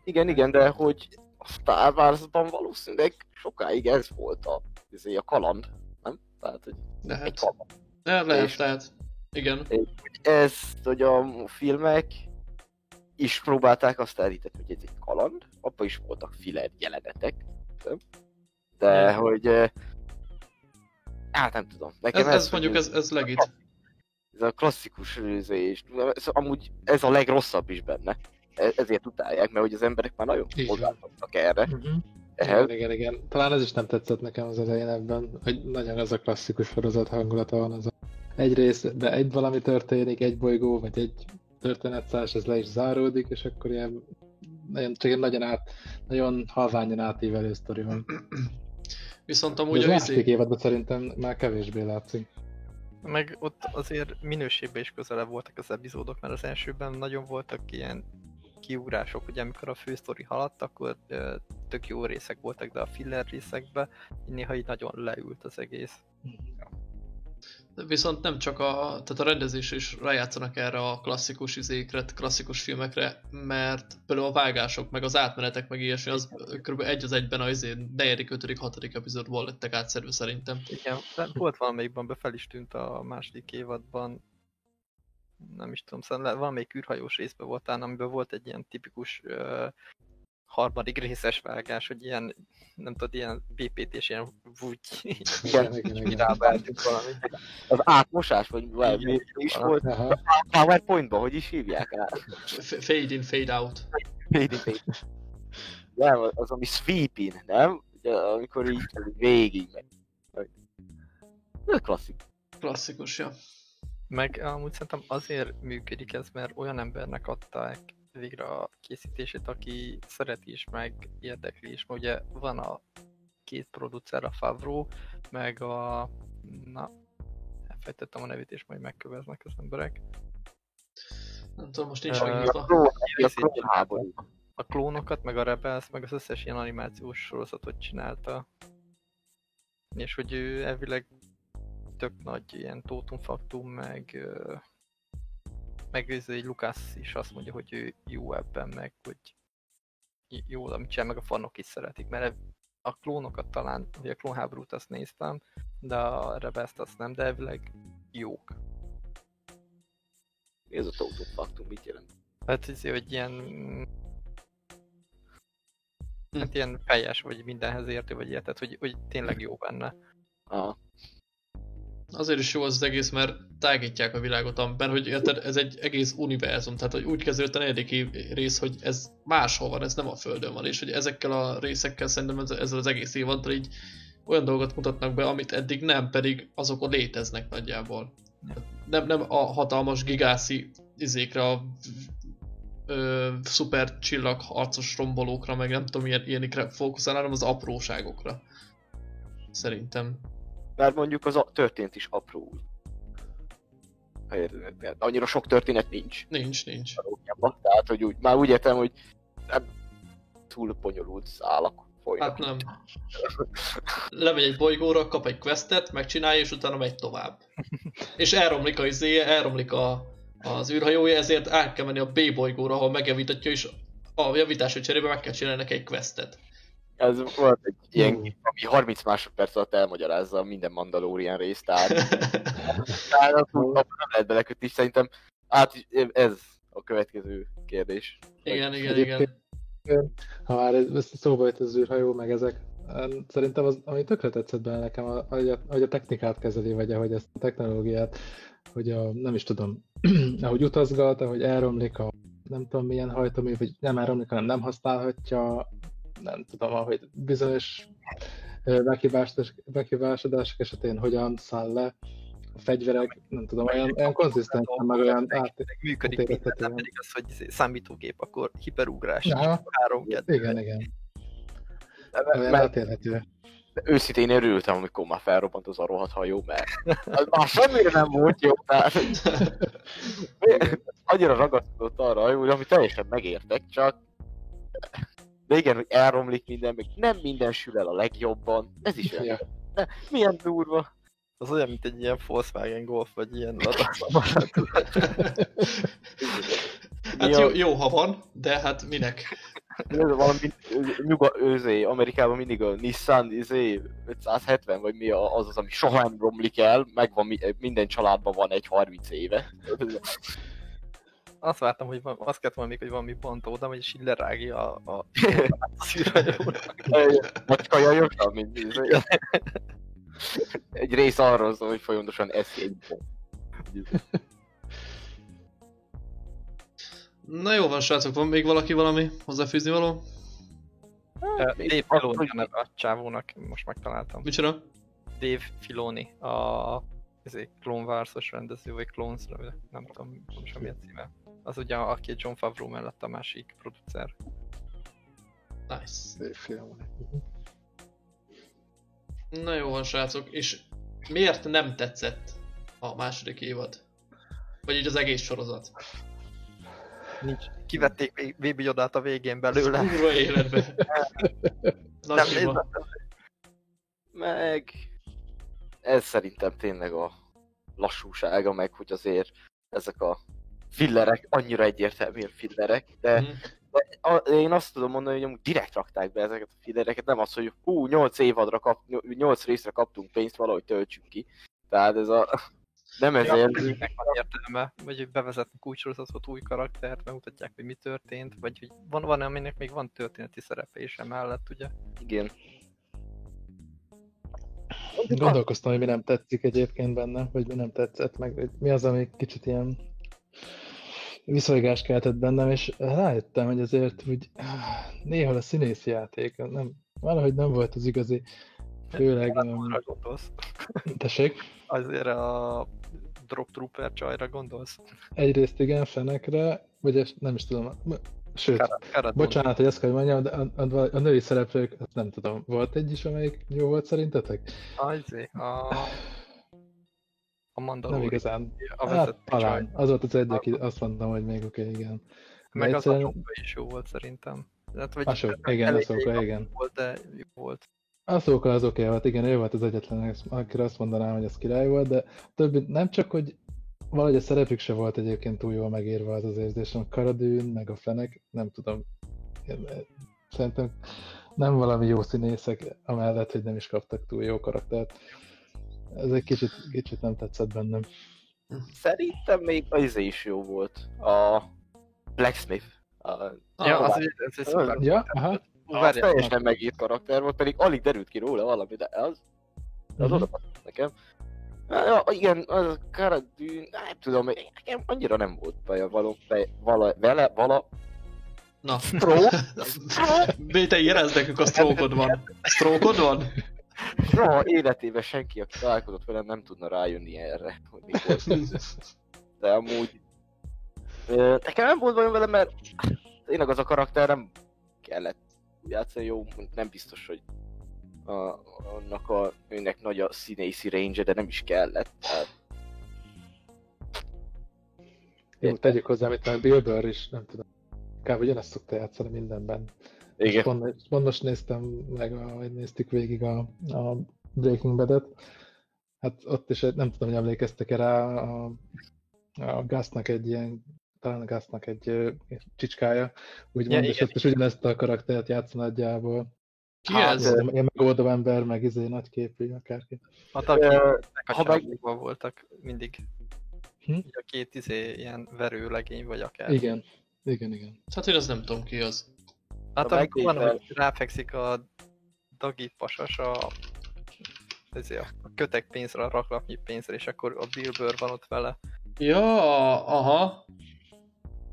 S2: igen, igen, de hogy a Star Wars-ban valószínűleg sokáig ez volt a, ezért a kaland, nem? Tehát, hogy egy
S1: Lehet.
S2: kaland.
S1: Ne, lehet,
S2: És-
S1: lehet. Igen.
S2: ezt, hogy a filmek is próbálták azt elhitetni, hogy ez egy kaland, abban is voltak filler jelenetek, nem? de
S1: Mhm.
S2: hogy eh, hát nem tudom, nekem
S1: Ez, ez
S2: hogy
S1: mondjuk, ez, ez legit.
S2: ez a klasszikus és ez, amúgy ez a legrosszabb is benne, ezért utálják, mert hogy az emberek már nagyon hozzászoktak erre.
S3: Mhm.
S2: Ehhez.
S4: Igen, igen, igen. Talán ez is nem tetszett nekem az elején ebben, hogy nagyon az a klasszikus sorozat hangulata van az a egy rész, de egy valami történik, egy bolygó, vagy egy történetszás, ez le is záródik, és akkor ilyen nagyon, csak egy nagyon, át, nagyon halványan átívelő sztori van.
S1: Viszont
S4: De
S1: amúgy
S4: az
S1: a
S4: második
S1: izé...
S4: évadban szerintem már kevésbé látszik.
S3: Meg ott azért minőségben is közelebb voltak az epizódok, mert az elsőben nagyon voltak ilyen kiugrások, ugye amikor a fősztori haladt, akkor ö, tök jó részek voltak, de a filler részekben néha így nagyon leült az egész.
S1: Viszont nem csak a, tehát a rendezés is rájátszanak erre a klasszikus izékre, klasszikus filmekre, mert például a vágások, meg az átmenetek, meg ilyesmi, az kb. egy az egyben a izé, 4., 5., 6. epizódból lettek átszerve szerintem.
S3: Igen, volt valamelyikben be fel is tűnt a második évadban, nem is tudom, szóval valamelyik űrhajós részben volt talán, amiben volt egy ilyen tipikus ö, harmadik részes vágás, hogy ilyen, nem tudod, ilyen PPT és ilyen úgy,
S4: Igen, igen, igen.
S3: rábeltünk valami.
S2: Az átmosás, vagy valami mi is volt?
S4: Aha.
S2: PowerPointban, hogy is hívják át?
S1: Fade in, fade out.
S2: Fade in, fade. Nem, az ami sweep in, nem? Amikor így végig megy. Ez klasszik.
S1: Klasszikus, ja.
S3: Meg amúgy szerintem azért működik ez, mert olyan embernek adták végre a készítését, aki szereti is, meg érdekli is. Mert ugye van a két producer, a Favreau, meg a... Na, elfejtettem a nevét, és majd megköveznek az emberek.
S1: Nem tudom, most nincs
S3: Ö,
S1: megnyitva.
S2: A klón- a klón.
S3: A klónokat, meg a Rebels, meg az összes ilyen animációs sorozatot csinálta. És hogy ő elvileg tök nagy ilyen tótumfaktum, meg meg egy Lucas is azt mondja, hogy ő jó ebben, meg hogy jó, amit csinál, meg a fanok is szeretik, mert a klónokat talán, vagy a klónháborút azt néztem, de a rebels azt nem, de elvileg jók.
S2: Mi ez a Totem Factum, mit jelent?
S3: Hát ez, hogy ilyen... Hát ilyen fejes, vagy mindenhez értő, vagy ilyet, tehát hogy, hogy tényleg jó benne.
S2: Ah,
S1: Azért is jó az, az egész, mert tágítják a világot, amiben, hogy érted, ez egy egész univerzum, tehát hogy úgy kezdődött a negyedik rész, hogy ez máshol van, ez nem a Földön van, és hogy ezekkel a részekkel szerintem ez- ezzel az egész évaddal így olyan dolgot mutatnak be, amit eddig nem, pedig azok ott léteznek nagyjából. Nem, nem a hatalmas gigászi izékre, a ö, szuper csillag harcos rombolókra, meg nem tudom, ilyen, ilyenikre fókuszál, hanem az apróságokra. Szerintem.
S2: Mert mondjuk az a történt is apró. Mert Annyira sok történet nincs.
S1: Nincs, nincs.
S2: valójában. Tehát, hogy úgy, már úgy értem, hogy nem túl bonyolult szálak folynak.
S1: Hát nem. Lemegy egy bolygóra, kap egy questet, megcsinálja, és utána megy tovább. És elromlik a izéje, elromlik a, az űrhajója, ezért át kell menni a B bolygóra, ahol megjavítatja, és a javításra cserébe meg kell csinálni neki egy questet.
S2: Ez volt egy ilyen,
S4: Hú.
S2: ami 30 másodperc alatt elmagyarázza minden Mandalorian részt, tehát, nem lehet belekötni, szerintem át, ez a következő kérdés.
S1: igen, igen, igen.
S4: Ha már ez, szóba jött az űrhajó, meg ezek, szerintem az, ami tökre tetszett benne nekem, a- hogy a, hogy a technikát kezeli, vagy ahogy ezt a technológiát, hogy a, nem is tudom, ahogy utazgat, ahogy elromlik a nem tudom milyen hajtómű, vagy nem elromlik, hanem nem használhatja, nem tudom, ahogy bizonyos meghibásodások esetén hogyan száll le, a fegyverek, nem tudom, olyan, olyan konzisztensen, meg olyan át...
S3: Működik minden, nem pedig az, hogy számítógép, akkor hiperugrás,
S4: Aha.
S3: három kettő.
S4: Igen, igen.
S2: Mert,
S4: Olyan átélhető.
S2: őszintén örültem, amikor már felrobbant az a rohadt hajó, mert az már semmire nem volt jó, tehát annyira ragaszkodott arra a hajóra, ami teljesen megértek, csak de igen, hogy elromlik minden, meg nem minden sül el a legjobban, ez is olyan.
S4: Ja.
S2: Milyen durva.
S3: Az olyan, mint egy ilyen Volkswagen Golf, vagy ilyen Lada.
S1: Hát jó, jó, ha van, de hát minek?
S2: Valami nyuga, őzé, Amerikában mindig a Nissan izé, 570, vagy mi az az, ami soha nem romlik el, megvan, mi- minden családban van egy 30 éve.
S3: Azt vártam, hogy van, azt kellett volna még, hogy valami megy, és így lerágja a, a, a szűrhajóra.
S2: Macska jajosan, mint izé. Egy rész arról szól, hogy folyamatosan eszi egy.
S1: Na jó van, srácok, van még valaki valami hozzáfűzni való?
S3: Dave
S2: Azt,
S3: Filoni
S2: hogy-
S3: a neve a csávónak, most megtaláltam.
S1: Micsoda?
S3: Dave Filoni, a ezért Clone Wars-os rendező, vagy Clones, nem tudom, nem is mi a címe. Az ugye, aki a John Favreau mellett a másik producer.
S1: Nice.
S4: Szép film.
S1: Na jó van, srácok, és miért nem tetszett a második évad? Vagy így az egész sorozat?
S3: Nincs. Kivették Baby Yodát a végén belőle.
S1: Kurva életbe.
S3: Nem.
S2: Meg ez szerintem tényleg a lassúsága, meg hogy azért ezek a fillerek annyira egyértelműen fillerek, de
S1: Mhm.
S2: a, én azt tudom mondani, hogy amúgy direkt rakták be ezeket a fillereket, nem az, hogy hú, 8 évadra kap, 8 részre kaptunk pénzt, valahogy töltsünk ki. Tehát ez a... Nem ezért.
S3: Ennek van értelme, vagy hogy bevezetnek új sorozatot, új karaktert, megmutatják, hogy mi történt, vagy hogy van, van aminek még van történeti szerepe is emellett, ugye?
S2: Igen.
S4: Gondolkoztam, hogy mi nem tetszik egyébként benne, vagy mi nem tetszett, meg hogy mi az, ami kicsit ilyen viszonygást keltett bennem, és rájöttem, hogy azért hogy néha a színészi játék nem, valahogy nem volt az igazi, főleg...
S3: Arra gondolsz?
S4: tessék?
S3: Azért a Drop Trooper csajra gondolsz?
S4: Egyrészt igen, fenekre, vagy nem is tudom, sőt,
S3: Kara- Karadun.
S4: bocsánat, hogy ezt kell hogy mondjam, de a, a, a női szereplők, azt nem tudom, volt egy is, amelyik jó volt szerintetek?
S3: Ajzé, a... A
S4: Nem
S3: Mandalorian.
S4: igazán.
S3: A
S4: Hát, talán. Az volt az egy, aki azt mondtam, hogy még oké, okay, igen.
S3: Meg az
S4: egyszerűen-
S3: a Choppa is jó volt szerintem. Hát, vagy
S4: Asok, igen,
S3: régen
S4: igen.
S3: Volt, de jó volt.
S4: Azóka az oké volt, igen, ő volt az egyetlen, akire azt mondanám, hogy az király volt, de többi, nem csak, hogy valahogy a szerepük se volt egyébként túl jól megírva az az érzésem. A Karadűn, meg a Fenek, nem tudom, eh, szerintem nem valami jó színészek, amellett, hogy nem is kaptak túl jó karaktert. Ez egy kicsit, kicsit nem tetszett bennem.
S2: Szerintem még az izé is jó volt. A Blacksmith. A,
S3: Ja,
S2: az-
S3: az, egy- ez egy szuper.
S4: Ja, aha.
S2: az
S3: Várjál,
S2: teljesen megírt karakter volt, pedig alig derült ki róla valami, de az, az
S4: Mhm.
S2: oda nekem. Ja, igen, az a Cara Dune, nem tudom, nekem annyira nem volt baja való, vala, vele, vala,
S1: Na,
S2: Stroke?
S1: Béte, érezd nekünk a stroke van. Stroke van?
S2: Soha életében senki, aki találkozott velem, nem tudna rájönni erre, hogy mi volt. De amúgy... Nekem nem volt bajom vele, mert tényleg az a karakter nem kellett játszani, jó, nem biztos, hogy a, annak a nőnek nagy a színészi range de nem is kellett. Tehát,
S4: Jó, tegyük hozzá, amit már Bill Burr is, nem tudom. Kb. ugyanezt szokta játszani mindenben.
S2: Igen.
S4: Pont, pont most néztem meg, ahogy néztük végig a, a Breaking Bad-et. Hát ott is, nem tudom, hogy emlékeztek-e rá, a, a Gusnak egy ilyen, talán a Gusnak egy csicskája, úgymond,
S3: Ja,
S4: és
S3: igen.
S4: ott is ugyanezt a karaktert játsz nagyjából.
S1: Ki
S2: Hát,
S1: ez?
S4: Ilyen megoldó ember, meg izé nagyképű, akárki.
S3: Hát aki
S2: Ö,
S3: a
S2: ha meg-
S3: voltak mindig.
S4: Hm?
S3: A két izé, ilyen verőlegény, vagy akár.
S4: Igen, igen, igen.
S1: Hát én azt nem tudom ki az.
S3: Hát
S2: Ha
S3: amikor van, hogy ráfekszik a dagi pasas a, ezért a kötek pénzre, a raklapnyi pénzre, és akkor a Bill van ott vele.
S1: Ja, aha.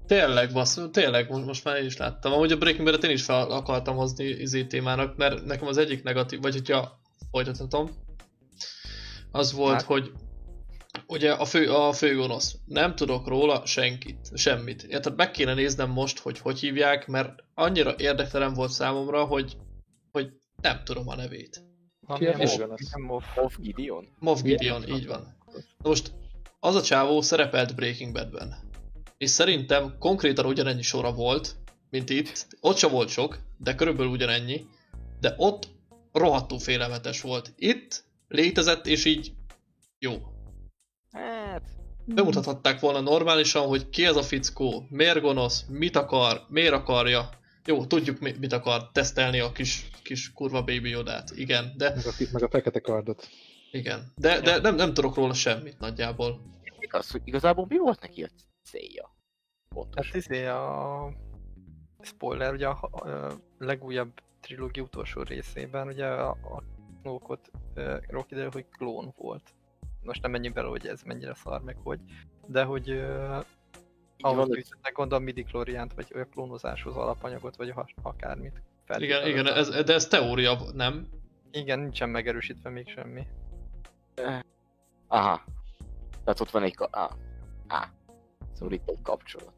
S1: Tényleg, bassz, tényleg, most, már én is láttam. Amúgy a Breaking Bad-et én is fel akartam hozni izé témának, mert nekem az egyik negatív, vagy hogyha folytathatom, az volt,
S3: Hát.
S1: hogy ugye a fő, a fő gonosz. Nem tudok róla senkit, semmit. Érted, meg kéne néznem most, hogy hogy hívják, mert annyira érdektelen volt számomra, hogy, hogy nem tudom a nevét.
S3: Moff-
S2: Gideon?
S1: Moff Gideon, így van. Na most az a csávó szerepelt Breaking Badben. És szerintem konkrétan ugyanennyi sora volt, mint itt. Ott sem volt sok, de körülbelül ugyanennyi. De ott rohadtul félelmetes volt. Itt létezett, és így jó.
S2: Hát,
S1: Bemutathatták volna normálisan, hogy ki ez a fickó, miért gonosz, mit akar, miért akarja. Jó, tudjuk mi- mit akar tesztelni a kis, kis kurva baby Yodát. Igen, de
S4: Meg a, meg a fekete kardot.
S1: igen. De, de nem, nem tudok róla semmit nagyjából.
S2: igaz, hogy igazából mi volt neki a célja?
S3: Hát
S2: Pontosan.
S3: izé a... Spoiler, ugye a, legújabb trilógia utolsó részében ugye a, a Knókot ról kiderül, hogy klón volt. Most nem menjünk bele, hogy ez mennyire szar meg hogy, de hogy uh, ahhoz fűzöttek gondolom midichloriánt, vagy olyan klónozáshoz alapanyagot, vagy akármit.
S1: Igen,
S3: feltételezem.
S1: igen, ez, de ez teória, nem?
S3: Igen, nincsen megerősítve még semmi.
S2: Aha. Tehát ott van egy... Ka- ah. Ah. Szóval itt egy kapcsolat.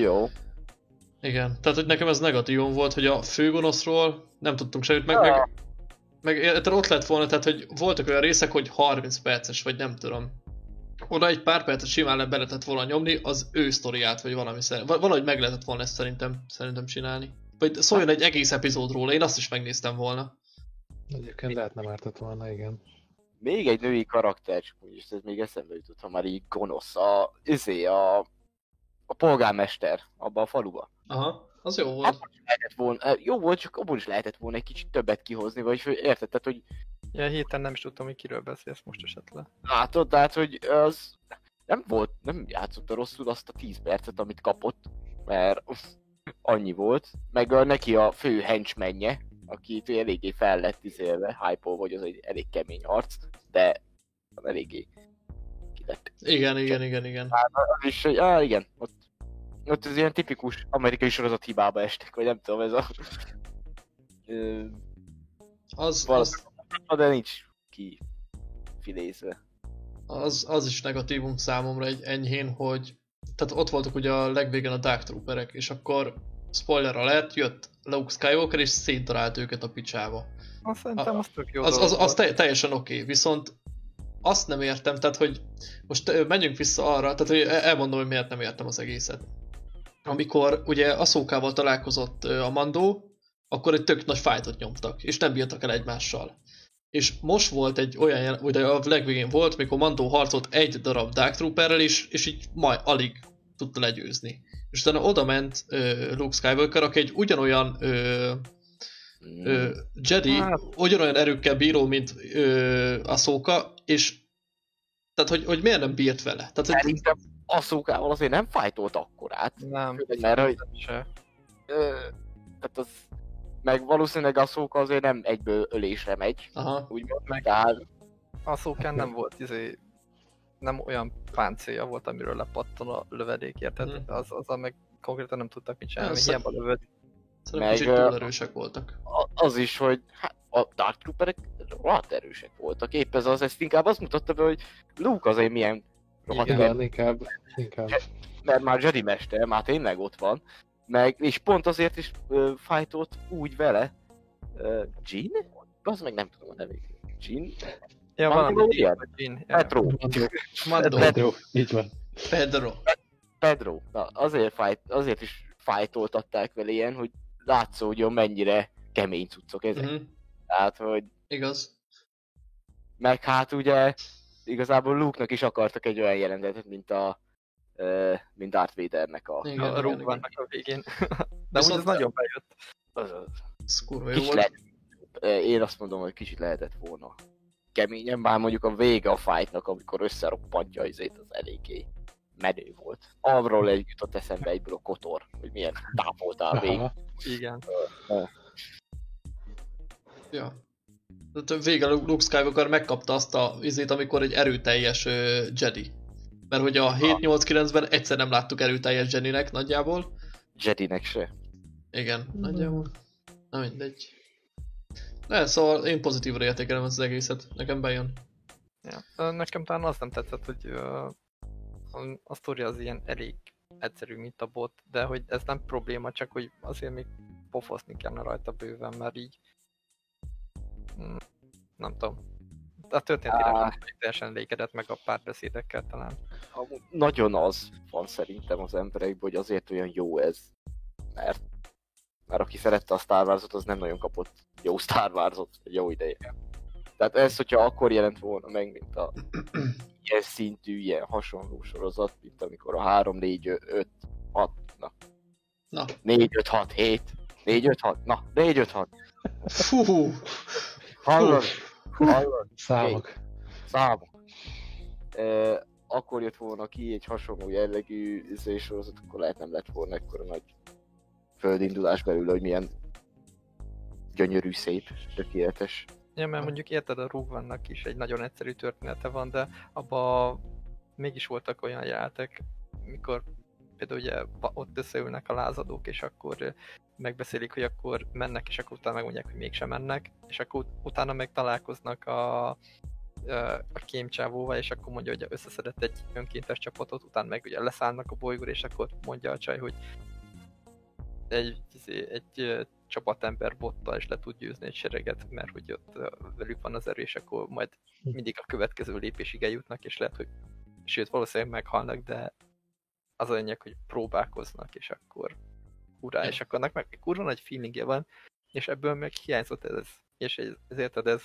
S2: Jó.
S1: Igen, tehát hogy nekem ez negatívum volt, hogy a főgonoszról nem tudtunk semmit, meg, meg, meg érted, ott lett volna, tehát hogy voltak olyan részek, hogy 30 perces, vagy nem tudom. Oda egy pár percet simán le be lehetett volna nyomni az ő sztoriát, vagy valami szerint. Valahogy meg lehetett volna ezt szerintem, szerintem csinálni. Vagy szóljon egy egész epizód róla, én azt is megnéztem volna.
S4: Egyébként lehet nem ártott volna, igen.
S2: Még egy női karakter, csak úgyis ez még eszembe jutott, ha már így gonosz. A, izé, a, a polgármester abban a faluba.
S1: Aha, az jó
S2: Hát
S1: volt.
S2: lehetett volna, eh, jó volt, csak abból is lehetett volna egy kicsit többet kihozni, vagy érted, tehát, hogy
S3: Ja, héten nem is tudtam, hogy kiről beszélsz most esetleg.
S2: Látod, tehát, hogy az nem volt, nem játszotta rosszul azt a 10 percet, amit kapott, mert uff, annyi volt. Meg a, neki a fő henchmenje, aki eléggé fel lett izélve, hype vagy az egy elég kemény harc, de eléggé ki lett.
S1: Igen, igen, igen, igen.
S2: Is, hogy, á, igen, ott, ott ez ilyen tipikus amerikai sorozat hibába estek, vagy nem tudom, ez a... Ö,
S1: Az, az,
S2: de nincs ki filézve.
S1: az, az is negatívum számomra egy enyhén, hogy tehát ott voltak ugye a legvégén a Dark Trooperek, és akkor spoiler alert, jött Luke Skywalker és szétdarált őket a picsába.
S3: Azt szerintem
S1: A-
S3: az tök jó
S1: Az, az, az te, teljesen oké, okay. viszont azt nem értem, tehát hogy most menjünk vissza arra, tehát hogy el- elmondom, hogy miért nem értem az egészet. Amikor ugye Aszókával találkozott a Mandó, akkor egy tök nagy fájtot nyomtak, és nem bírtak el egymással. És most volt egy olyan, ugye a legvégén volt, mikor Mandó harcolt egy darab Dark Trooperrel is, és így majd alig tudta legyőzni. És utána oda ment ö, Luke Skywalker, aki egy ugyanolyan ö, ö, Jedi
S3: Hát.
S1: ugyanolyan erőkkel bíró, mint ö, Ahsoka, és tehát, hogy, hogy miért nem bírt vele? Tehát,
S2: Szerintem Aszókával azért nem fájtolt akkorát.
S3: Nem,
S2: Főleg mert, hogy
S3: se.
S2: ö, tehát az, meg valószínűleg Aszóka azért nem egyből ölésre megy,
S1: aha,
S2: úgymond.
S3: Meg-
S2: Tehát
S3: A szókán nem volt izé, nem olyan páncélja volt, amiről lepattan a lövedék, érted?
S1: Mhm.
S3: Az, az meg konkrétan nem tudtak mit csinálni,
S1: Ez-
S3: hiába lövöd.
S1: szerintem
S2: Meg,
S1: kicsit túl erősek voltak.
S2: a- az is, hogy hát, a Dark Trooperek rohadt erősek voltak. Épp ez az, ezt inkább azt mutatta be, hogy Luke azért milyen rohadt
S3: Igen.
S4: Igen, inkább, inkább.
S2: mert már Jedi mester, már tényleg ott van. Meg, és pont azért is uh, fájtolt úgy vele. Uh, Jean? Az meg nem tudom a nevét. Jean?
S3: Ja, Jean. Ja.
S2: Petro.
S1: Mando,
S4: Pedro, így van.
S1: Pedro.
S2: Pedro. Na, azért, fájt, azért is fájtoltatták vele ilyen, hogy látszódjon mennyire kemény cuccok ezek.
S1: Uh-huh.
S2: Tehát, hogy
S1: Igaz.
S2: meg hát ugye igazából Luke-nak is akartak egy olyan jelenetet, mint a mint Darth Vadernek a...
S1: Igen,
S3: A
S1: igen, igen.
S3: a végén. De
S1: Viszont-
S3: úgy ez nagyon bejött.
S2: Az, az,
S1: Ez kurva jó
S2: kicsit
S1: volt.
S2: lehet, én azt mondom, hogy kicsit lehetett volna keményen, bár mondjuk a vége a fightnak, amikor összeroppantja izét, az eléggé menő volt. Arról egy jutott eszembe egyből a kotor, hogy milyen tápoltál végig.
S3: Igen.
S1: Ja. Vége Luke Skywalker megkapta azt a izét, amikor egy erőteljes Jedi. Mert hogy a 7-8-9-ben egyszer nem láttuk erőteljes Jedinek nagyjából.
S2: Jedinek se.
S1: Igen, nagyjából. Na mindegy. Ne, szóval én pozitívra értékelem ezt az egészet. Nekem bejön.
S3: Ja. Nekem talán az nem tetszett, hogy a- sztori az ilyen elég egyszerű, mint a bot, de hogy ez nem probléma, csak hogy azért még pofozni kellene rajta bőven, mert így nem tudom. A nem vagyok teljesen elégedett meg a párbeszédekkel talán.
S2: Amúgy nagyon az van szerintem az emberekben, hogy azért olyan jó ez. Mert, mert aki szerette a Star Wars-ot, az nem nagyon kapott jó Star Wars-ot egy jó ideje. Tehát ez, hogyha akkor jelent volna meg, mint a ilyen szintű, ilyen hasonló sorozat, mint amikor a 3, 4, 5, 6, na,
S1: Na,
S2: 4, 5, 6, 7, 4, 5, 6, na, 4, 5, 6.
S1: fú,
S2: Hallod? Hallod?
S4: Számok.
S2: számok. E, akkor jött volna ki egy hasonló jellegű izé sorozat, akkor lehet nem lett volna ekkora nagy földindulás belőle, hogy milyen gyönyörű, szép, tökéletes.
S3: Ja, mert mondjuk érted, a Rogue is egy nagyon egyszerű története van, de abba mégis voltak olyan játék, mikor például ugye ott összeülnek a lázadók, és akkor megbeszélik, hogy akkor mennek, és akkor utána megmondják, hogy mégsem mennek, és akkor ut- utána meg találkoznak a, a kémcsávóval, és akkor mondja, hogy összeszedett egy önkéntes csapatot, utána meg ugye leszállnak a bolygóra, és akkor mondja a csaj, hogy egy, izé, egy ö, csapatember bottal is le tud győzni egy sereget, mert hogy ott velük van az erő, és akkor majd mindig a következő lépésig eljutnak, és lehet, hogy sőt, valószínűleg meghalnak, de az a lényeg, hogy próbálkoznak, és akkor urá, és akkor annak meg kurva nagy feelingje van, és ebből meg hiányzott ez, és ez- ezért ez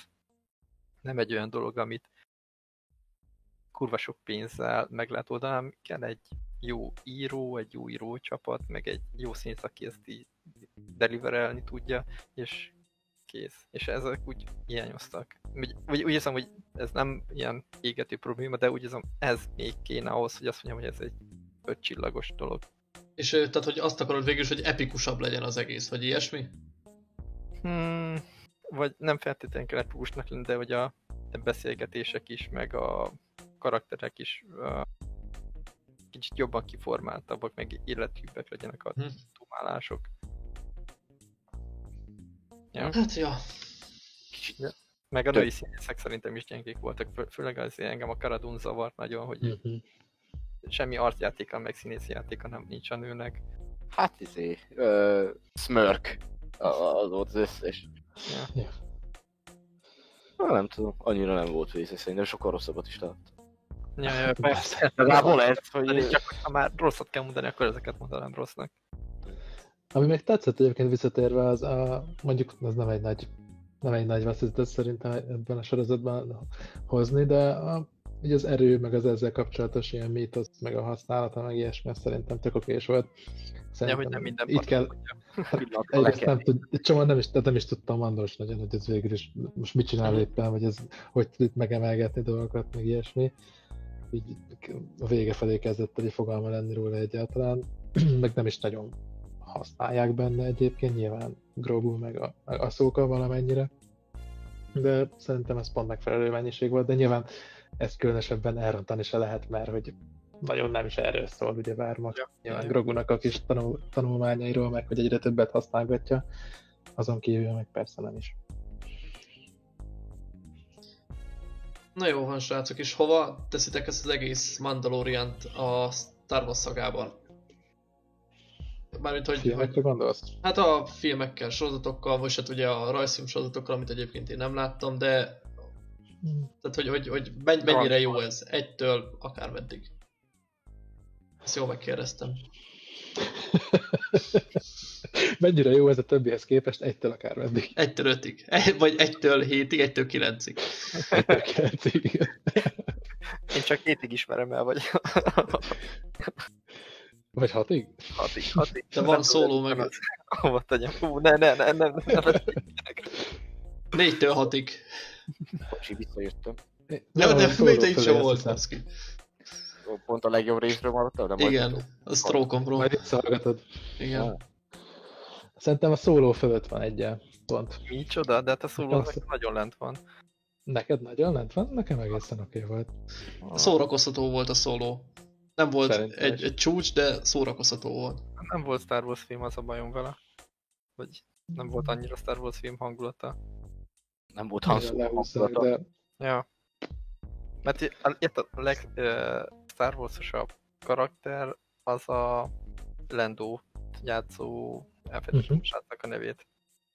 S3: nem egy olyan dolog, amit kurva sok pénzzel meg lehet oldani, hanem kell egy jó író, egy jó írócsapat, meg egy jó színész, aki ezt így deliverelni tudja, és kész. És ezek úgy hiányoztak. úgy, úgy, úgy hiszem, hogy ez nem ilyen égető probléma, de úgy hiszem, ez még kéne ahhoz, hogy azt mondjam, hogy ez egy ötcsillagos dolog.
S1: És tehát, hogy azt akarod végül is, hogy epikusabb legyen az egész, vagy ilyesmi?
S3: Hmm, vagy nem feltétlenül kell epikusnak lenni, de hogy a beszélgetések is, meg a karakterek is uh, kicsit jobban kiformáltabbak, meg élethűbbek legyenek a
S1: Hm.
S3: tumálások. Ja.
S1: Hát, ja.
S2: Kicsit
S3: Meg a női színészek szerintem is gyengék voltak, fő, főleg az engem a Karadun zavart nagyon, hogy
S4: Mhm.
S3: Semmi arcjátéka, meg színészi játéka nem nincs a nőnek.
S2: Hát izé, Smirk, a- az volt az összes.
S3: Ja.
S4: Ja.
S2: Na, nem tudom, annyira nem volt vészes, szerintem sokkal rosszabbat is lát.
S3: Ja, ja, persze.
S2: Legalább ez,
S3: De
S2: hogy...
S3: csak ha már rosszat kell mondani, akkor ezeket mondanám rossznak.
S4: Ami még tetszett egyébként visszatérve, az a, mondjuk az nem egy nagy, nem egy nagy veszélyt szerintem ebben a sorozatban hozni, de a, ugye az erő, meg az ezzel kapcsolatos ilyen mítosz, meg a használata, meg ilyesmi, szerintem tök okés volt.
S3: Ja,
S4: Szerintem
S3: hogy nem minden
S4: így kell,
S2: Pillanatra
S4: egyrészt nem, tud, egy csomó nem is, nem is tudtam Mandós nagyon, hogy ez végül is most mit csinál
S3: Mhm.
S4: éppen, vagy ez hogy tud itt megemelgetni dolgokat, meg ilyesmi. Így a vége felé kezdett egy fogalma lenni róla egyáltalán, meg nem is nagyon használják benne egyébként, nyilván Grogu meg a, a szóka valamennyire. De szerintem ez pont megfelelő mennyiség volt, de nyilván ezt különösebben elrontani se lehet, mert hogy nagyon nem is erről szól, ugye
S3: Ja.
S4: nyilván
S3: Ja.
S4: Grogunak a kis tanul, tanulmányairól, meg hogy egyre többet használgatja, azon kívül meg persze nem is.
S1: Na jó van, srácok, és hova teszitek ezt az egész Mandaloriant a Star Wars szagában? Mármint, hogy, hogy
S4: Filmekre gondolsz?
S1: hát a filmekkel, sorozatokkal, vagy hát ugye a rajzfilm sorozatokkal, amit egyébként én nem láttam, de tehát, hogy, hogy, hogy men- mennyire jó ez, egytől akármeddig. Ezt jól megkérdeztem.
S4: Mennyire jó ez a többihez képest, egytől akár meddig.
S1: Egytől ötig. Egy- Vagy egytől hétig, egytől kilencig.
S4: Egytől kilencig.
S3: Én csak hétig ismerem el, vagy
S4: Vagy hatig?
S3: hatig, hatig.
S1: De van szóló meg.
S3: Hova tegyem? Hú, ne, ne, ne, ne, ne, ne.
S1: Négytől hatig.
S2: Bocsi, visszajöttem.
S1: Nem,
S4: van
S1: de
S4: szóló
S1: még így
S4: fölé,
S1: sem
S4: azt
S1: volt,
S4: hiszem.
S1: baszki.
S2: Pont a legjobb részről maradtam, de majd
S1: Igen,
S2: tudom.
S1: a stroke
S4: Majd visszahallgatod.
S1: Igen.
S4: Szerintem a szóló fölött van egyen pont.
S3: Micsoda, de hát a szóló
S4: Azt-
S3: nagyon lent van.
S4: Neked nagyon lent van? Nekem egészen oké volt.
S1: Szórakoztató volt a szóló. Nem volt
S4: Szerintem
S1: egy,
S4: is.
S1: egy csúcs, de szórakoztató volt.
S3: Nem volt Star Wars film, az a bajom vele. Vagy nem volt annyira Star Wars film hangulata.
S2: Nem volt Han
S4: Nagyon
S2: Solo
S4: lehúzzák,
S2: hangulata.
S4: de
S3: Ja. Mert i- a, itt a leg uh, Star karakter az a Lando játszó elfelejtettem
S4: Mhm.
S3: uh srácnak a nevét.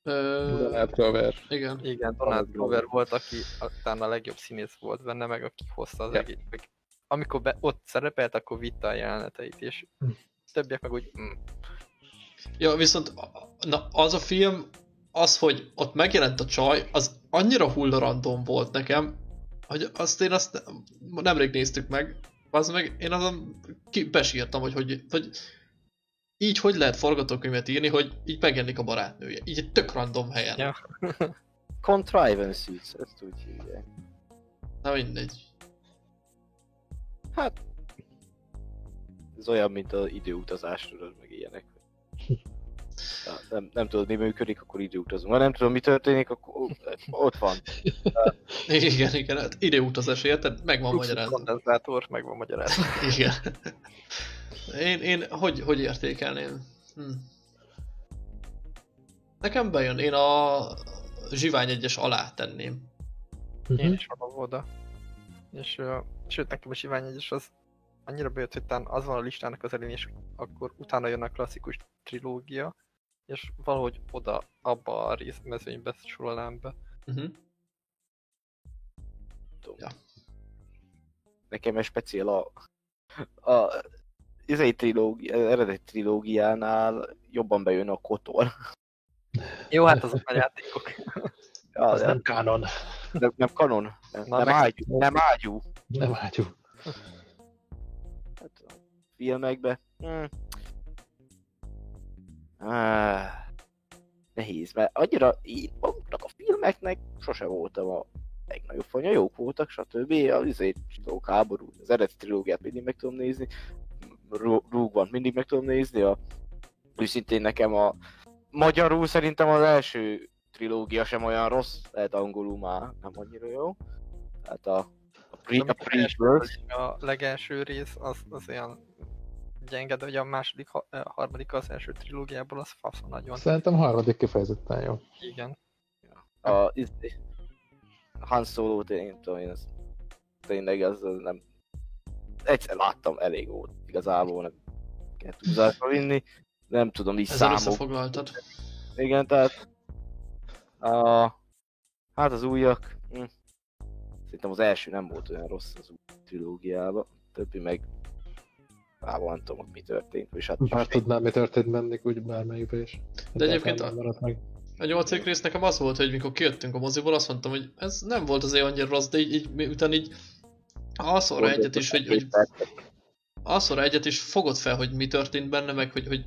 S4: Donald Glover.
S1: igen.
S3: Igen,
S2: Donald Glover.
S3: Volt, aki talán a legjobb színész volt benne, meg aki hozta az
S4: Ja.
S3: egész. Meg, amikor be, ott szerepelt, akkor vitte a jeleneteit, és
S4: Hm.
S3: többiek meg úgy, mm,
S1: Ja, viszont a- na, az a film, az, hogy ott megjelent a csaj, az annyira hullarandom volt nekem, hogy azt én azt ne- nemrég néztük meg, az meg én azon ki, besírtam, hogy, hogy, hogy így hogy lehet forgatókönyvet írni, hogy így megjelenik a barátnője. Így egy tök random helyen.
S3: Ja.
S2: Contrivances, ezt úgy hívják.
S1: Na mindegy.
S2: Hát... Ez olyan, mint az időutazás, tudod, meg ilyenek. Nem, nem tudod, mi működik, akkor időutazunk. Ha nem tudom, mi történik, akkor ott van.
S1: Igen, igen, hát időutazás, érted? Meg van
S3: Fluxus
S1: magyarázva.
S3: kondenzátor, meg van magyarázva.
S1: Igen. Én, én hogy, hogy értékelném? Hm. Nekem bejön, én a zsivány egyes alá tenném.
S3: Én
S4: Mhm.
S3: is adom oda. És, uh, sőt, nekem a Sivány egyes az annyira bejött, hogy az van a listának az elén, és akkor utána jön a klasszikus trilógia, és valahogy oda, abba a részmezőnybe sorolnám be.
S1: Uh-huh.
S2: Nekem egy speciál a... a izei trilógia, az eredeti trilógiánál jobban bejön a kotor.
S3: Jó, hát azok a játékok.
S2: Ja,
S4: Az
S2: nem,
S4: nem kánon.
S2: nem, nem kanon. Nem,
S3: Na,
S2: nem,
S3: meg-
S2: ágyú, nem ágyú.
S4: Nem ágyú.
S2: Hát a filmekbe. Hmm. Ah, nehéz, mert annyira így maguknak a filmeknek sose voltam a legnagyobb fanya, jók voltak, stb. Az izé, tudok, háború, az eredeti trilógiát mindig meg tudom nézni, One mindig meg tudom nézni, a, őszintén nekem a magyarul szerintem az első trilógia sem olyan rossz, lehet angolul már nem annyira jó. Hát a, a, pre, a Prequels,
S3: A legelső rész az, az olyan gyenge, de ugye a második, a harmadik az első trilógiából az faszon nagyon.
S4: Szerintem a harmadik kifejezetten jó.
S3: Igen.
S2: a, izé, Han Solo, én tudom én, ez tényleg az az nem... Egyszer láttam, elég volt. Igazából nem kell túlzásba vinni. Nem tudom így
S1: Ezzel
S2: számok.
S1: összefoglaltad.
S2: Igen, tehát... A, hát az újak... Hm. Szerintem az első nem volt olyan rossz az új trilógiában. Többi meg... Á, nem tudom, hogy mi történt. És hát
S4: Bár tudnám, mi történt bennük úgy bármelyikbe is.
S1: De egyébként a-
S4: meg.
S1: A nyolcadik rész nekem az volt, hogy mikor kijöttünk a moziból, azt mondtam, hogy ez nem volt azért annyira rossz, de így, így miután így alszol rá egyet is, hogy, hogy alszol rá egyet is fogod fel, hogy mi történt benne, meg hogy, hogy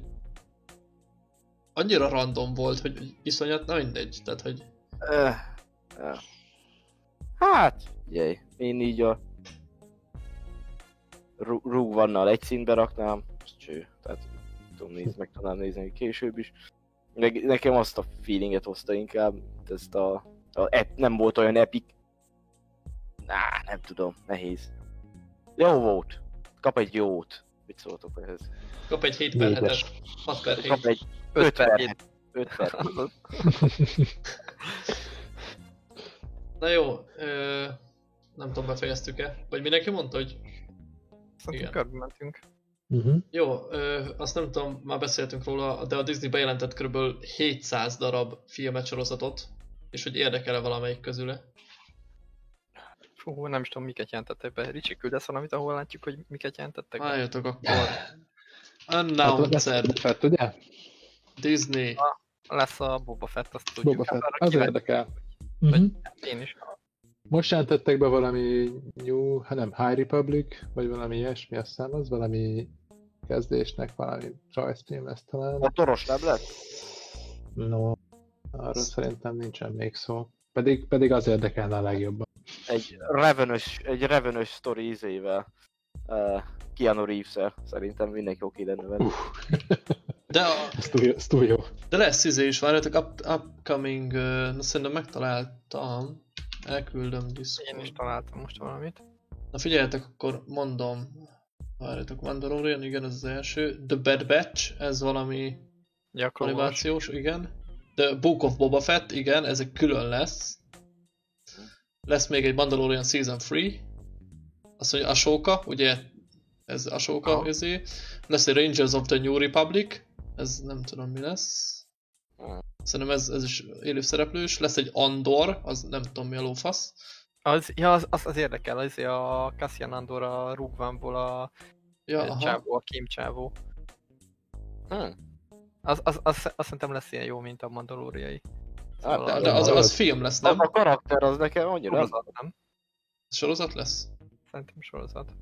S1: annyira random volt, hogy, hogy iszonyat, na mindegy, tehát hogy
S2: Öh, öh. Hát, figyelj, én így a Rogue One-nal egy színbe raknám, az cső, tehát tudom nézni, meg tudnám nézni később is. Ne- nekem azt a feelinget hozta inkább, ezt a, a ep, nem volt olyan epic. Á, nem tudom, nehéz. Jó volt, kap egy jót. Mit szóltok ehhez?
S1: kap egy 7 per
S4: Négyes.
S1: 7-et, 6 per 7.
S2: Kap egy
S3: 5
S2: 5
S3: per
S2: per
S3: 7.
S2: 5 per
S1: Na jó, ö, nem tudom, befejeztük-e? Vagy mindenki mondta, hogy
S3: Szerintem
S1: Igen.
S3: körbe mentünk.
S4: Mhm.
S1: Jó, ö, azt nem tudom, már beszéltünk róla, de a Disney bejelentett kb. 700 darab filmet sorozatot, és hogy érdekel-e valamelyik közüle.
S3: Fú, nem is tudom, miket jelentettek be. Ricsi küldesz valamit, ahol látjuk, hogy miket jelentettek be.
S1: Álljatok akkor.
S4: Hát,
S1: Announced
S4: Fett, ugye?
S1: Disney.
S3: Lesz a Boba Fett, azt tudjuk.
S4: Boba Fett. Az érdekel. Mhm.
S3: Én is.
S4: Most jelentettek be valami New, hát nem, High Republic, vagy valami ilyesmi, azt hiszem, az valami kezdésnek valami rajzfilm lesz talán.
S2: A toros nem lett?
S4: No, arról szerintem nincsen még szó. Pedig, pedig az érdekelne a legjobban.
S2: egy revenős, egy revenős sztori izével. Uh, Keanu reeves Szerintem mindenki oké lenne vele.
S1: De, a,
S4: Ez túl, ez túl jó.
S1: de lesz izé is, várjátok, up, upcoming, na szerintem megtaláltam. Elküldöm
S3: Én is
S1: Discord.
S3: találtam most valamit.
S1: Na figyeljetek, akkor mondom. Várjátok, Mandalorian, igen, ez az első. The Bad Batch, ez valami
S3: most.
S1: animációs, igen. The Book of Boba Fett, igen, ez egy külön lesz. Lesz még egy Mandalorian Season 3. Azt mondja Ashoka, ugye ez Ashoka,
S3: Aha.
S1: izé. Lesz egy Rangers of the New Republic, ez nem tudom mi lesz. Szerintem ez, ez is élő szereplős. Lesz egy Andor, az nem tudom mi a lófasz.
S3: Az, ja, az, az, az érdekel, az a Cassian Andor a Rugvanból a
S1: Ja,
S3: ja,
S1: aha.
S3: csávó, a Kim csávó.
S2: Hmm.
S3: Az, az, az, azt szerintem lesz ilyen jó, mint a mandalóriai.
S2: Hát,
S1: De,
S2: de
S1: az,
S4: az-
S1: az film lesz,
S2: Nem?
S1: nem?
S2: A karakter az nekem annyira.
S3: Sorozat, nem?
S1: Sorozat lesz?
S3: Szerintem sorozat.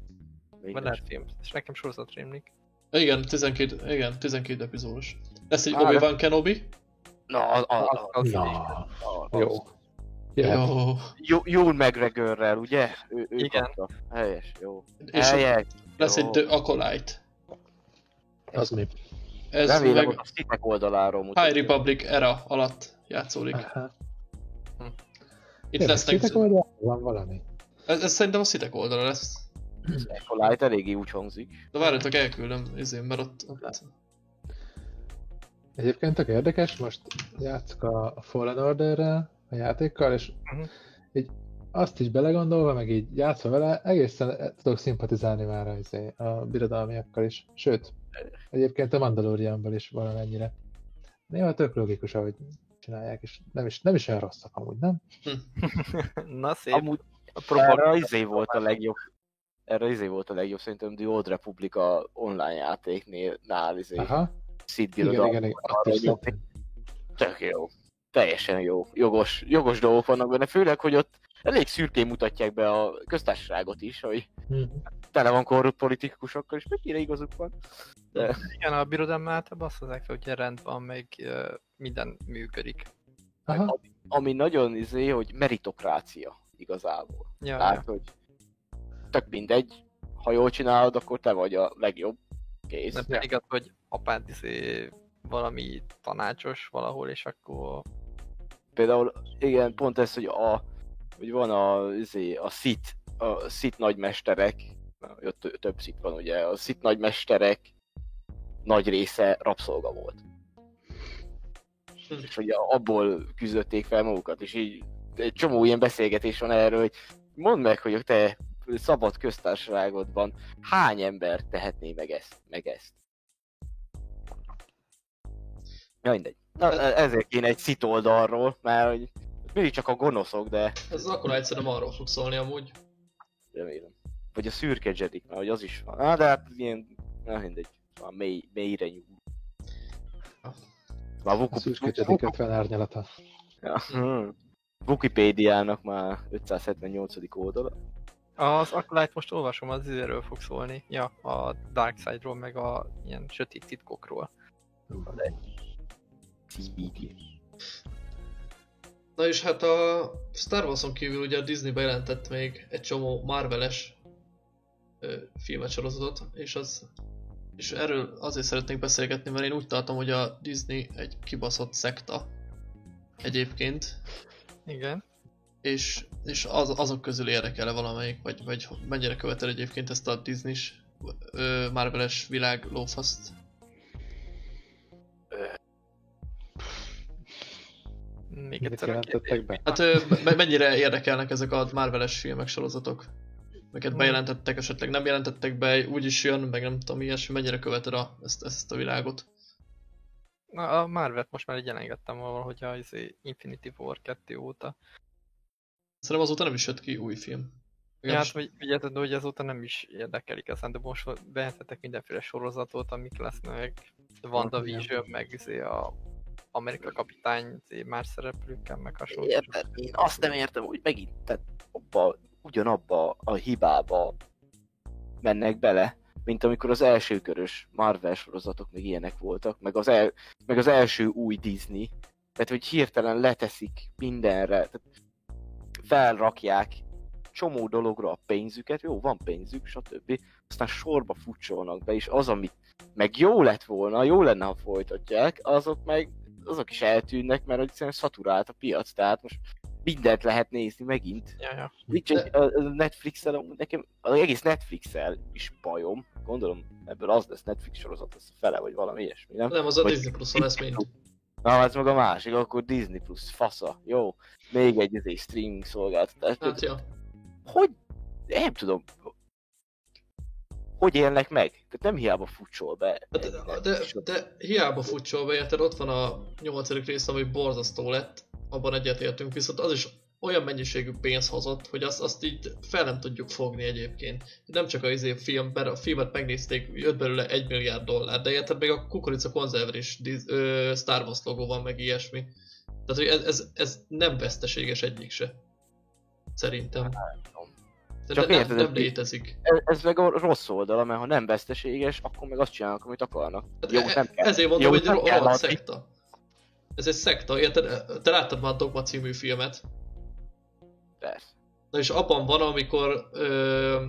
S3: Vagy lehet film. És nekem sorozat rémlik.
S1: Igen, 12, igen, 12 epizódos. Lesz egy Obi-Wan Kenobi.
S2: Na, az, az,
S3: Az, az
S4: Na, jó. Jöhet.
S1: Jó.
S2: Jó, Jól McGregorrel, ugye? Ő, ő
S3: Igen.
S2: kapta. Helyes, jó.
S1: És
S2: Helyes.
S1: lesz
S2: jó.
S1: egy The Acolyte.
S4: Az mi?
S1: Ez
S2: Remélem,
S1: meg
S2: a szitek oldaláról mutatja.
S1: High Republic era alatt játszódik.
S4: Aha.
S1: Itt lesznek...
S4: szitek oldalon van valami.
S1: Ez, ez szerintem a szitek oldala lesz.
S2: Light eléggé úgy hangzik.
S1: De várjatok, elküldöm, izén, mert ott... ott...
S4: Egyébként tök érdekes, most játszok a Fallen Orderrel, a játékkal, és
S3: Mhm.
S4: így azt is belegondolva, meg így játszva vele, egészen tudok szimpatizálni már a, izé, a birodalmiakkal is. Sőt, egyébként a Mandalorianból is valamennyire. Néha tök logikus, ahogy csinálják, és nem is, nem is olyan rosszak amúgy, nem?
S3: Na szép.
S2: Amúgy erre az izé volt a legjobb. Erre izé volt a legjobb, szerintem The Old Republic a online játéknél, nál izé,
S4: Aha, Igen,
S2: Birodalom.
S4: igen, igen,
S2: arra. Tök jó. Teljesen jó. Jogos, jogos dolgok vannak benne, főleg, hogy ott elég szürkén mutatják be a köztársaságot is, hogy
S4: Mhm.
S2: tele van korrupt politikusokkal, és mennyire igazuk van.
S3: Igen, a birodalom általában azt fel, hogy rend van, meg minden működik.
S4: Aha,
S2: Ami nagyon izé, hogy meritokrácia. igazából.
S3: Ja,
S2: Tehát,
S3: ja.
S2: hogy tök mindegy, ha jól csinálod, akkor te vagy a legjobb. Kész.
S3: Nem pedig az, hogy apád izé valami tanácsos valahol, és akkor
S2: Például, igen, pont ez, hogy a, hogy van a, izé, a szit, a szit nagymesterek, ott tö- több szit van ugye, a szit nagymesterek nagy része rabszolga volt. És hogy abból küzdötték fel magukat, és így egy csomó ilyen beszélgetés van erről, hogy mondd meg, hogy te szabad köztársaságodban hány ember tehetné meg ezt, meg ezt. Ja, mindegy. Na, e- ezért kéne egy szit oldalról, mert hogy mindig csak a gonoszok, de
S1: Ez akkor egyszerűen arról fog szólni amúgy.
S2: remélem. Vagy a szürke Jedik, mert hogy az is van. Ah, de hát ilyen, na mindegy, van mély, mélyre nyúl. Már
S4: A
S2: Vuku,
S4: szürke Jedi 50 árnyalata.
S2: Ja. Hmm. Wikipédiának már 578. oldala.
S3: Az Acolyte most olvasom, az izéről fog szólni. Ja, a Dark Side-ról, meg a ilyen sötét titkokról.
S2: TBD.
S1: Na és hát a Star Wars-on kívül ugye a Disney bejelentett még egy csomó Marveles filmet sorozatot, és az és erről azért szeretnék beszélgetni, mert én úgy tartom, hogy a Disney egy kibaszott szekta egyébként,
S3: Igen.
S1: és, és az, azok közül érdekel-e valamelyik, vagy, vagy mennyire követel egyébként ezt a Disney-s Marveles világ lófaszt.
S3: Még
S4: Mit
S3: egyszer
S4: jelentettek be?
S1: Hát mennyire érdekelnek ezek a Marveles filmek, sorozatok? Meket bejelentettek, esetleg nem jelentettek be, úgyis jön, meg nem tudom ilyesmi, mennyire követed a, ezt, ezt a világot?
S3: Na, a Marvel-t most már így elengedtem valahogy a izé, Infinity War 2 óta.
S1: Szerintem azóta nem is jött ki új film.
S3: Ja, hát, hogy figyelted, hogy azóta nem is érdekelik ezen, de most bejelentettek mindenféle sorozatot, amik lesznek. WandaVision, meg izé a Amerika kapitány más szereplőkkel, meg hasonló.
S2: Érted? Én azt nem értem, hogy megint tehát abba, ugyanabba a hibába mennek bele, mint amikor az első körös Marvel sorozatok meg ilyenek voltak, meg az, el, meg az első új Disney. Tehát, hogy hirtelen leteszik mindenre, tehát felrakják csomó dologra a pénzüket, jó, van pénzük, stb. Aztán sorba futsolnak be, és az, amit meg jó lett volna, jó lenne, ha folytatják, azok meg azok is eltűnnek, mert egyszerűen szaturált a piac, tehát most mindent lehet nézni megint.
S3: Ja, ja.
S2: Nincs egy, a Netflix-el, nekem az egész Netflix-el is bajom. Gondolom ebből az lesz Netflix sorozat, az fele, vagy valami ilyesmi, nem?
S1: Nem, az a
S2: Vagy-
S1: Disney Plus-on lesz mind.
S2: Na, ez meg a másik, akkor Disney Plus, fasza, jó. Még egy, egy streaming szolgáltatás.
S1: Hát ja.
S2: Hogy, nem tudom, hogy élnek meg? Tehát nem hiába futsol be.
S1: Hát, de, de, de hiába futcsol be, érted? Ott van a nyolcadik rész, ami borzasztó lett, abban egyetértünk, viszont az is olyan mennyiségű pénz hozott, hogy azt, azt így fel nem tudjuk fogni egyébként. Nem csak a izé film, mert a filmet megnézték, jött belőle egy milliárd dollár, de érted, még a kukorica konzerver is ö, Star Wars logó van, meg ilyesmi. Tehát, hogy ez, ez, ez nem veszteséges egyik se. Szerintem. De
S2: Csak
S1: nem,
S2: érted,
S1: nem
S2: ez-
S1: létezik.
S2: Ez, ez meg a rossz oldala, mert ha nem veszteséges, akkor meg azt csinálnak, amit akarnak.
S1: Hát
S2: Jó,
S1: e-
S2: nem kell.
S1: Ezért mondom,
S2: Jó,
S1: hogy
S2: nem
S1: ro-
S2: kell
S1: rohadt
S2: adni.
S1: szekta. Ez egy szekta, érted? Te láttad már a Dogma című filmet.
S2: Persze.
S1: Na és abban van, amikor ö,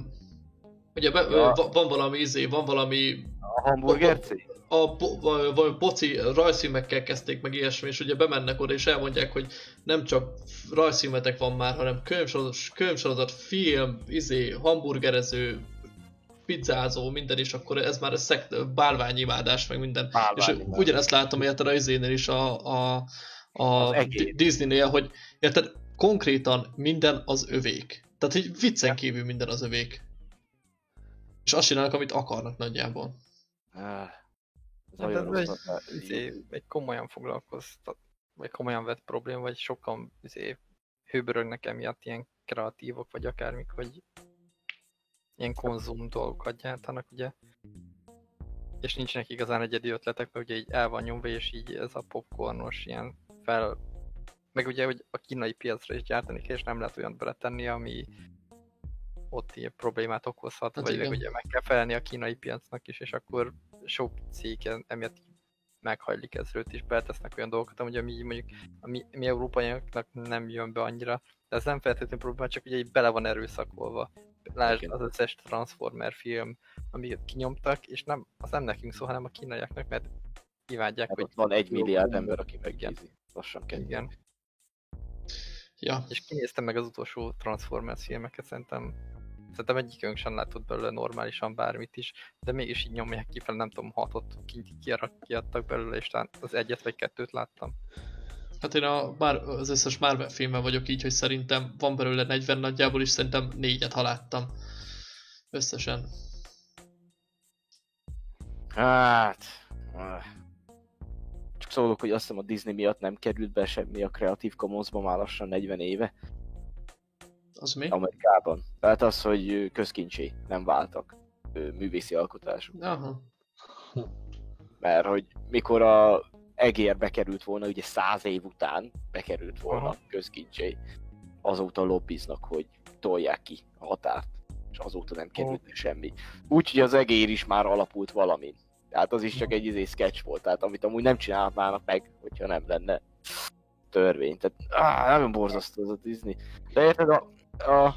S1: ugye be, ö,
S2: Ja.
S1: va- van valami izé, van valami
S2: A hamburger cég?
S1: A bo, va- valami boci rajzfilmekkel kezdték meg ilyesmi, és ugye bemennek oda és elmondják, hogy nem csak rajzfilmetek van már, hanem könyvsorozat, könyvsorozat film, izé, hamburgerező, pizzázó, minden, és akkor ez már a szekt, bálványimádás, meg minden. És
S2: Bálványimádás.
S1: ugyanezt látom, érted, a izénél is a, a, a Disneynél, hogy érted, konkrétan minden az övék. Tehát így viccen kívül minden az övék. És azt csinálnak, amit akarnak nagyjából.
S2: Ah, ez
S3: Hát
S2: olyan
S3: ez egy,
S2: rossz volt.
S3: izé, egy komolyan foglalkoztat, vagy komolyan vett problém, vagy sokan izé, hőbörögnek emiatt ilyen kreatívok, vagy akármik, hogy ilyen konzum dolgokat gyártanak, ugye. És nincsenek igazán egyedi ötletek, mert ugye így el van nyomva, és így ez a popcornos ilyen fel... Meg ugye, hogy a kínai piacra is gyártani kell, és nem lehet olyan beletenni, ami ott ilyen problémát okozhat,
S1: Hát
S3: vagy
S1: igen.
S3: ugye meg kell felelni a kínai piacnak is, és akkor sok cég emiatt meghajlik ezről és beletesznek olyan dolgokat, amúgy ami mondjuk a mi, mi európaiaknak nem jön be annyira, de ez nem feltétlenül probléma, csak ugye így bele van erőszakolva. Lásd
S2: Igen.
S3: az összes Transformer film, amit kinyomtak, és nem, az nem nekünk szól, hanem a kínaiaknak, mert imádják,
S2: Hát
S3: hogy
S2: ott van egy milliárd ember, aki megnézi. Lassan kettő.
S3: Igen.
S1: Ja,
S3: És kinéztem meg az utolsó Transformers filmeket, szerintem Szerintem egyikünk sem látott belőle normálisan bármit is, de mégis így nyomják ki fel, nem tudom, hatot ki, kiarak, kiadtak belőle, és talán az egyet vagy kettőt láttam.
S1: hát én a, bár, az összes Marvel filmben vagyok így, hogy szerintem van belőle 40 nagyjából, és szerintem négyet ha láttam. Összesen.
S2: Hát... Csak szólok, hogy azt hiszem a Disney miatt nem került be semmi a Creative Commons-ba már lassan 40 éve
S1: Az mi?
S2: Amerikában. Tehát az, hogy közkincsé nem váltak művészi alkotások.
S1: Aha.
S2: Mert hogy mikor a egér bekerült volna, ugye száz év után bekerült volna
S3: Aha.
S2: közkincsé, azóta lobbiznak, hogy tolják ki a határt, és azóta nem került be semmi. Úgyhogy az egér is már alapult valamin. Tehát az is csak egy izé sketch volt, tehát amit amúgy nem csinálnának meg, hogyha nem lenne törvény. Tehát áh, nagyon borzasztó az a Disney. De érted, a, a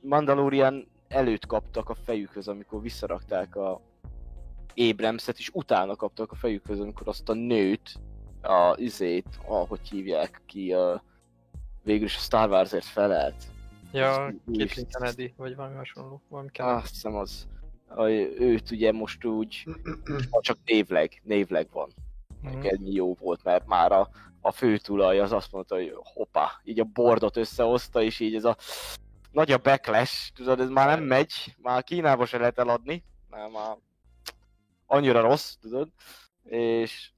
S2: Mandalorian előtt kaptak a fejükhöz, amikor visszarakták a Abramset, és utána kaptak a fejükhöz, amikor azt a nőt, a izét, ahogy hívják ki, a, végül is a Star Warsért felelt.
S3: Ja, Caitlin Kennedy, vagy valami hasonló, valami Kennedy.
S2: Azt hiszem az, a, őt ugye most úgy, csak névleg, névleg van.
S3: Mhm.
S2: Ennyi jó volt, mert már a, a főtulaj az azt mondta, hogy hoppá, így a bordot összehozta, és így ez a nagy a backlash, tudod, ez már nem megy, már Kínába se lehet eladni, mert már annyira rossz, tudod, és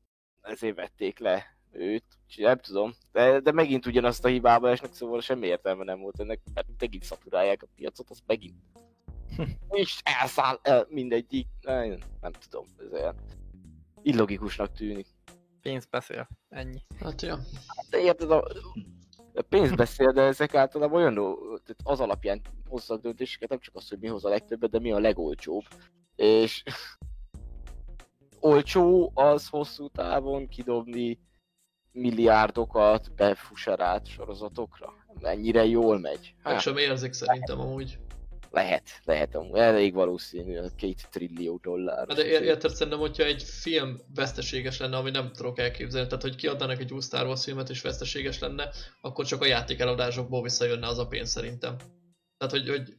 S2: ezért vették le őt, nem tudom, de, de megint ugyanazt a hibába esnek, szóval semmi értelme nem volt ennek, mert megint szaturálják a piacot, az megint és elszáll el mindegyik, nem, nem tudom, ez olyan illogikusnak tűnik.
S3: Pénz beszél, ennyi.
S1: Hát ja.
S2: De érted, a, a pénz beszél, de ezek általában olyan, tehát az alapján hoznak döntéseket, nem csak az, hogy mi hoz a legtöbbet, de mi a legolcsóbb. És olcsó az hosszú távon kidobni milliárdokat befuserált sorozatokra. Mennyire jól megy?
S1: Meg
S2: Hát,
S1: sem érzik szerintem amúgy.
S2: Lehet, lehet, amúgy elég valószínű, a két trillió dollár.
S1: De ér- érted szerintem, hogyha egy film veszteséges lenne, ami nem tudok elképzelni, tehát hogy kiadnának egy új Star Wars filmet és veszteséges lenne, akkor csak a játék eladásokból visszajönne az a pénz szerintem. Tehát, hogy, hogy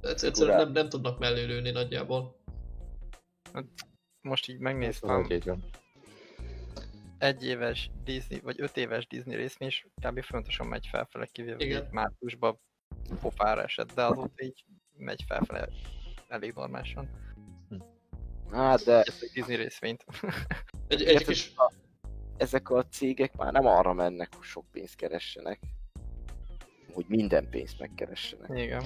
S1: egyszer- egyszerűen nem, nem tudnak mellé lőni nagyjából.
S3: Most így megnéztem, egy éves Disney, vagy öt éves Disney részvény, és kb. fontosan megy felfele, kivéve márciusban pofára esett, de azóta így megy felfele elég normálisan.
S2: Hát, de
S3: Ezt egy Disney részvényt.
S1: Egy, egy
S2: Érted,
S1: kis...
S2: a- ezek a cégek már nem arra mennek, hogy sok pénzt keressenek, hogy minden pénzt megkeressenek.
S3: Igen.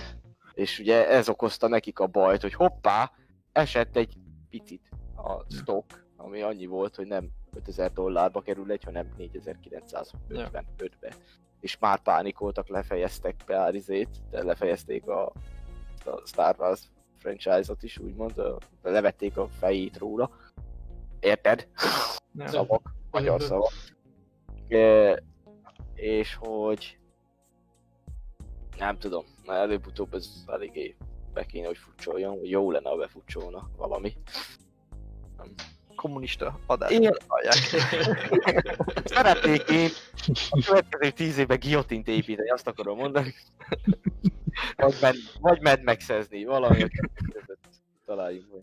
S2: És ugye ez okozta nekik a bajt, hogy hoppá, esett egy picit a stock, ami annyi volt, hogy nem 5000 dollárba kerül egy, hanem 4955-be. És már pánikoltak, lefejeztek beárizét, de lefejezték a, a Star Wars franchise-ot is, úgymond, levették a fejét róla. Érted?
S3: Ja.
S2: szavak, magyar szavak. E, és hogy nem tudom, már előbb-utóbb ez eléggé be kéne, hogy futcsoljon, jó lenne, ha befutcsolna valami.
S3: Kommunista adás.
S2: Én-
S3: hallják.
S2: Szeretnék én a következő tíz évben giotint építeni, azt akarom mondani. Vagy, med, vagy Mad Max-ezni, valami találjunk meg.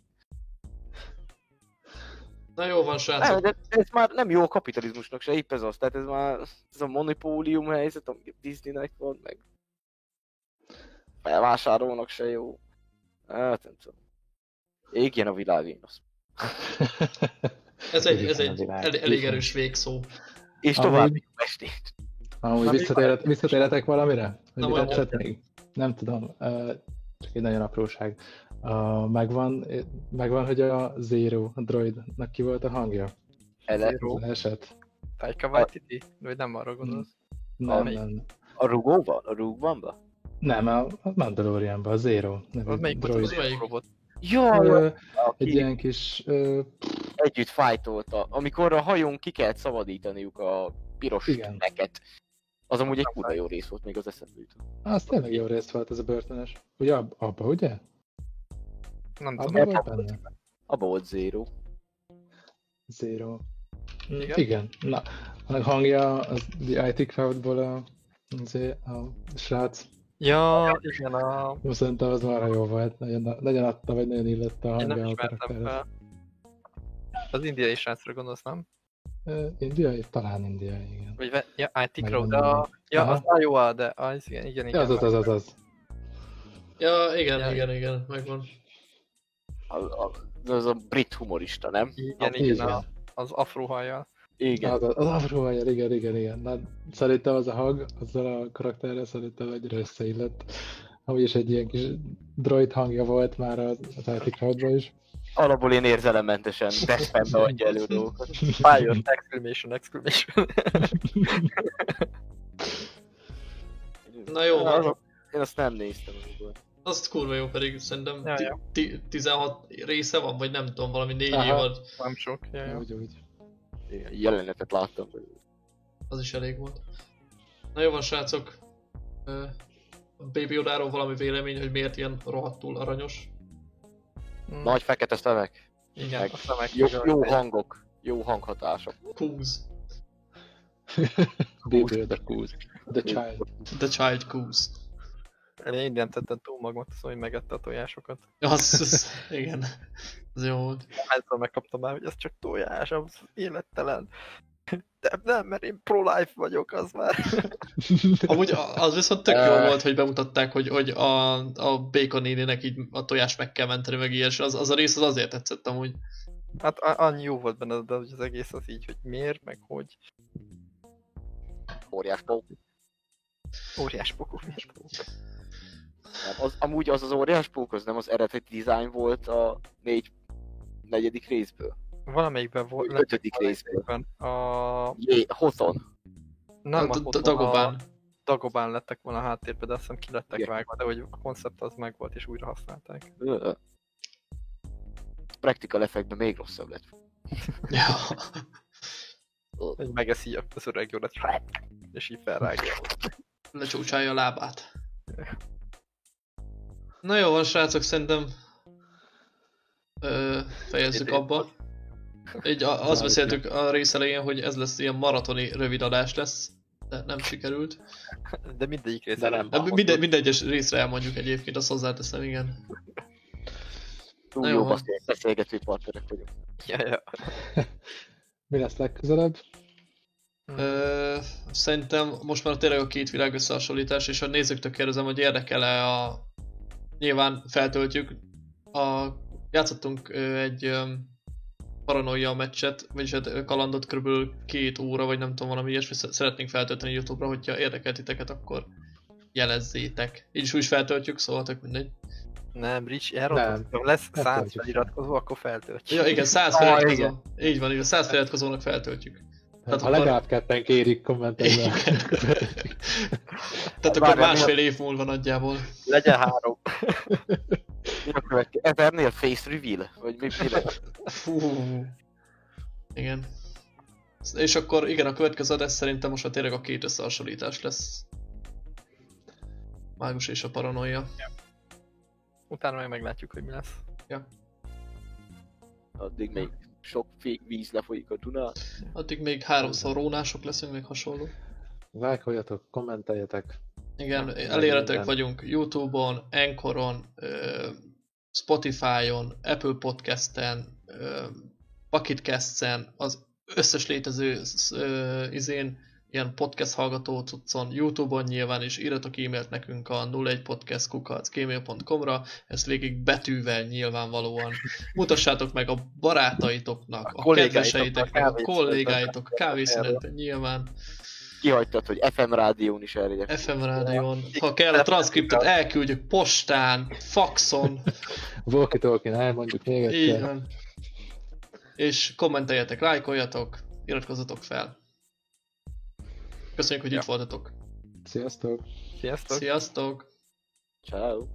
S1: Na jó van,
S2: Nem,
S1: srácok.
S2: de ez már nem jó a kapitalizmusnak se, épp ez az. Tehát ez már ez a monopólium helyzet, ami a Disneynek van, meg felvásárolnak se jó. Hát nem tudom. Égjen a világ, én azt.
S1: Ez egy, ez egy el, elég erős végszó.
S2: És
S4: Amúgy-
S2: további jó estét.
S4: Amúgy
S3: Na,
S4: visszatérhet, visszatérhetek valamire? Hogy
S1: Na,
S4: tetszett még? Nem tudom, csak egy nagyon apróság. Uh, megvan, megvan, hogy a Zero a droidnak ki volt a hangja?
S3: Zero.
S4: Eset?
S3: Taika Waititi? Vagy nem arra gondolsz?
S4: Nem,
S3: Amelyik?
S4: nem.
S2: a rugóban? A rugbanba?
S4: Nem, a, Mandalorianban, a Zero. nevű
S3: melyik volt
S4: droid.
S3: az
S1: Melyik?
S3: robot?
S2: Jaj,
S4: Ö, egy ilyen kis... Ö,
S2: együtt fájtolta. Amikor a hajón ki kellett szabadítaniuk a piros
S4: Igen.
S2: tüneket. Az amúgy egy kurva jó rész volt, még az eszembe jutott.
S4: Az tényleg jó rész volt ez a börtönös. Ugye ab, abba, ugye?
S3: Nem
S4: Abba
S3: tudom.
S4: volt benne?
S2: Abba volt Zero.
S4: Zero.
S3: Igen?
S4: Igen. Na, a hangja az The IT Crowdból a, azért a srác.
S3: Ja, igen, a...
S4: Szerintem az már jó volt. Nagyon, nagyon adta, vagy nagyon illett a hangja a karakterhez.
S3: Az indiai srácra gondolsz, nem?
S4: Ö, Indiai? Talán indiai, igen.
S3: Vagy ve... ja, IT
S4: Meg
S3: Crow, de a... Ja,
S4: Aha.
S3: az a jó, de az igen, igen,
S4: Ja,
S3: igen.
S4: az az, az, az, az.
S1: Ja, igen,
S3: Ja.
S1: igen, igen, megvan.
S2: Az, az, az a brit humorista, nem?
S3: Igen,
S4: Igen.
S3: igen, a, az afrohajjal.
S2: Igen.
S4: Az, az, Afro igen, igen, igen. Na, szerintem az a hang, azzal a karakterrel szerintem egyre összeillett. Amúgy is egy ilyen kis droid hangja volt már az, IT Crowdban is.
S2: Alapból én érzelemmentesen Deathpenbe adja elő dolgokat.
S3: Fire, exclamation, exclamation.
S1: Na jó, van.
S2: Én azt nem néztem.
S1: Azt kurva jó, pedig szerintem
S3: Ja,
S1: ti-
S3: ja.
S1: ti- 16 része van, vagy nem tudom, valami négy
S4: Aha.
S1: évad,
S3: Nem sok, ja, ja.
S4: Úgy, úgy.
S2: Igen, Jelenetet láttam.
S1: az is elég volt. Na jó van, srácok. A Baby Yodáról valami vélemény, hogy miért ilyen rohadtul aranyos?
S3: Mm,
S2: Nagy fekete szemek.
S3: Igen,
S2: meg
S3: aztán meg
S2: Jó, jó hangok. Jó hanghatások.
S1: Goose.
S4: Baby the Goose. The Child.
S1: The Child Goose.
S3: Én innen tettem túl magmat, szóval hogy megette a tojásokat.
S1: Az, az igen. Az jó volt.
S3: Ezzel megkaptam már, hogy ez csak tojás, az élettelen. De nem, mert én pro-life vagyok, az már.
S1: Amúgy az viszont tök jó volt, hogy bemutatták, hogy, hogy a, a Bacon néninek így a tojást meg kell menteni, meg ilyes. Az, az a rész az azért tetszett amúgy.
S3: Hát annyi jó volt benne, de hogy az egész az így, hogy miért, meg hogy.
S2: Óriás pók.
S3: Óriás pokó, miért?
S2: Nem, az, amúgy az az óriás pók, az nem az eredeti design volt a négy, negyedik részből.
S3: Valamelyikben volt.
S2: Ötödik részből.
S3: A...
S2: Jé, Hoton.
S3: Nem a, Hoton,
S1: Dagobán.
S3: A Dagobán lettek volna a háttérben, de azt hiszem ki lettek
S2: Igen.
S3: vágva, de hogy a koncept az meg volt és újra használták.
S2: Practical effectben még rosszabb lett.
S1: Ja.
S3: Hogy megeszi az öreg jórat, és így felrágja.
S1: lecsúcsálja a lábát. Na jó van, srácok, szerintem ö, fejezzük
S3: Idén.
S1: abba. Így a, azt beszéltük a rész elején, hogy ez lesz ilyen maratoni rövid adás lesz, de nem sikerült.
S3: De mindegyik rész
S4: De nem.
S1: De minden, minden egyes részre elmondjuk egyébként, azt hozzáteszem, igen.
S2: Túl
S1: Na
S2: jó
S1: jó.
S2: beszél- beszélgető partnerek vagyunk.
S3: Ja, ja.
S4: Mi lesz legközelebb?
S1: Ö, szerintem most már tényleg a két világ összehasonlítás, és a nézőktől kérdezem, hogy érdekel-e a... Nyilván feltöltjük. A... Játszottunk egy paranoia meccset, vagyis hát ö, kalandot körülbelül két óra, vagy nem tudom, valami ilyesmi sze- szeretnénk feltölteni Youtube-ra, hogyha érdekel titeket, akkor jelezzétek. Így is úgy is feltöltjük, szóval tök mindegy.
S3: Nem, Rich, elrontottam. Lesz
S4: Nem
S3: 100
S4: töltjük.
S3: feliratkozó, akkor feltöltjük.
S1: Ja igen, 100
S2: Ah,
S1: feliratkozó.
S2: igen.
S1: Így van, így 100 feliratkozónak feltöltjük. Tehát
S4: ha
S1: akkor-
S4: legalább ketten kérik kommentelni.
S1: Tehát akkor
S2: Várjál,
S1: másfél év múlva nagyjából.
S3: Legyen három.
S2: Mi a következő? Ethernél face reveal? Vagy mi, mi lesz?
S1: Fú. Igen. És akkor igen, a következő adás szerintem most már tényleg a két összehasonlítás lesz. Mágus és a paranoia.
S3: Utána meg meglátjuk, hogy mi lesz.
S2: Addig még sok fék víz lefolyik a Dunán.
S1: Addig még háromszor rónások leszünk, még hasonló.
S4: Lájkoljatok, kommenteljetek.
S1: Igen, elérhetők vagyunk Youtube-on, Anchoron, ö, Spotify-on, Apple Podcast-en, ö, Bucketcast-en, az összes létező izén, ilyen podcast hallgató cuccon, Youtube-on nyilván, és írjatok e-mailt nekünk a 01podcastkukacgmail.com-ra, ezt végig betűvel nyilvánvalóan. Mutassátok meg a barátaitoknak, a,
S3: A kollégáitoknak,
S1: kedveseiteknek, a kollégáitok, kávészünetben nyilván.
S2: Kihagytad, hogy FM rádión is elérjek.
S1: FM rádión. Ha kell a transzkriptot elküldjük postán, faxon,
S4: Walkie-talkie, elmondjuk még
S1: így
S4: egyszer.
S1: van. És kommenteljetek, lájkoljatok, iratkozzatok fel. Köszönjük, hogy
S3: Ja.
S1: itt voltatok.
S4: Sziasztok!
S3: Sziasztok!
S1: Sziasztok!
S2: Ciao.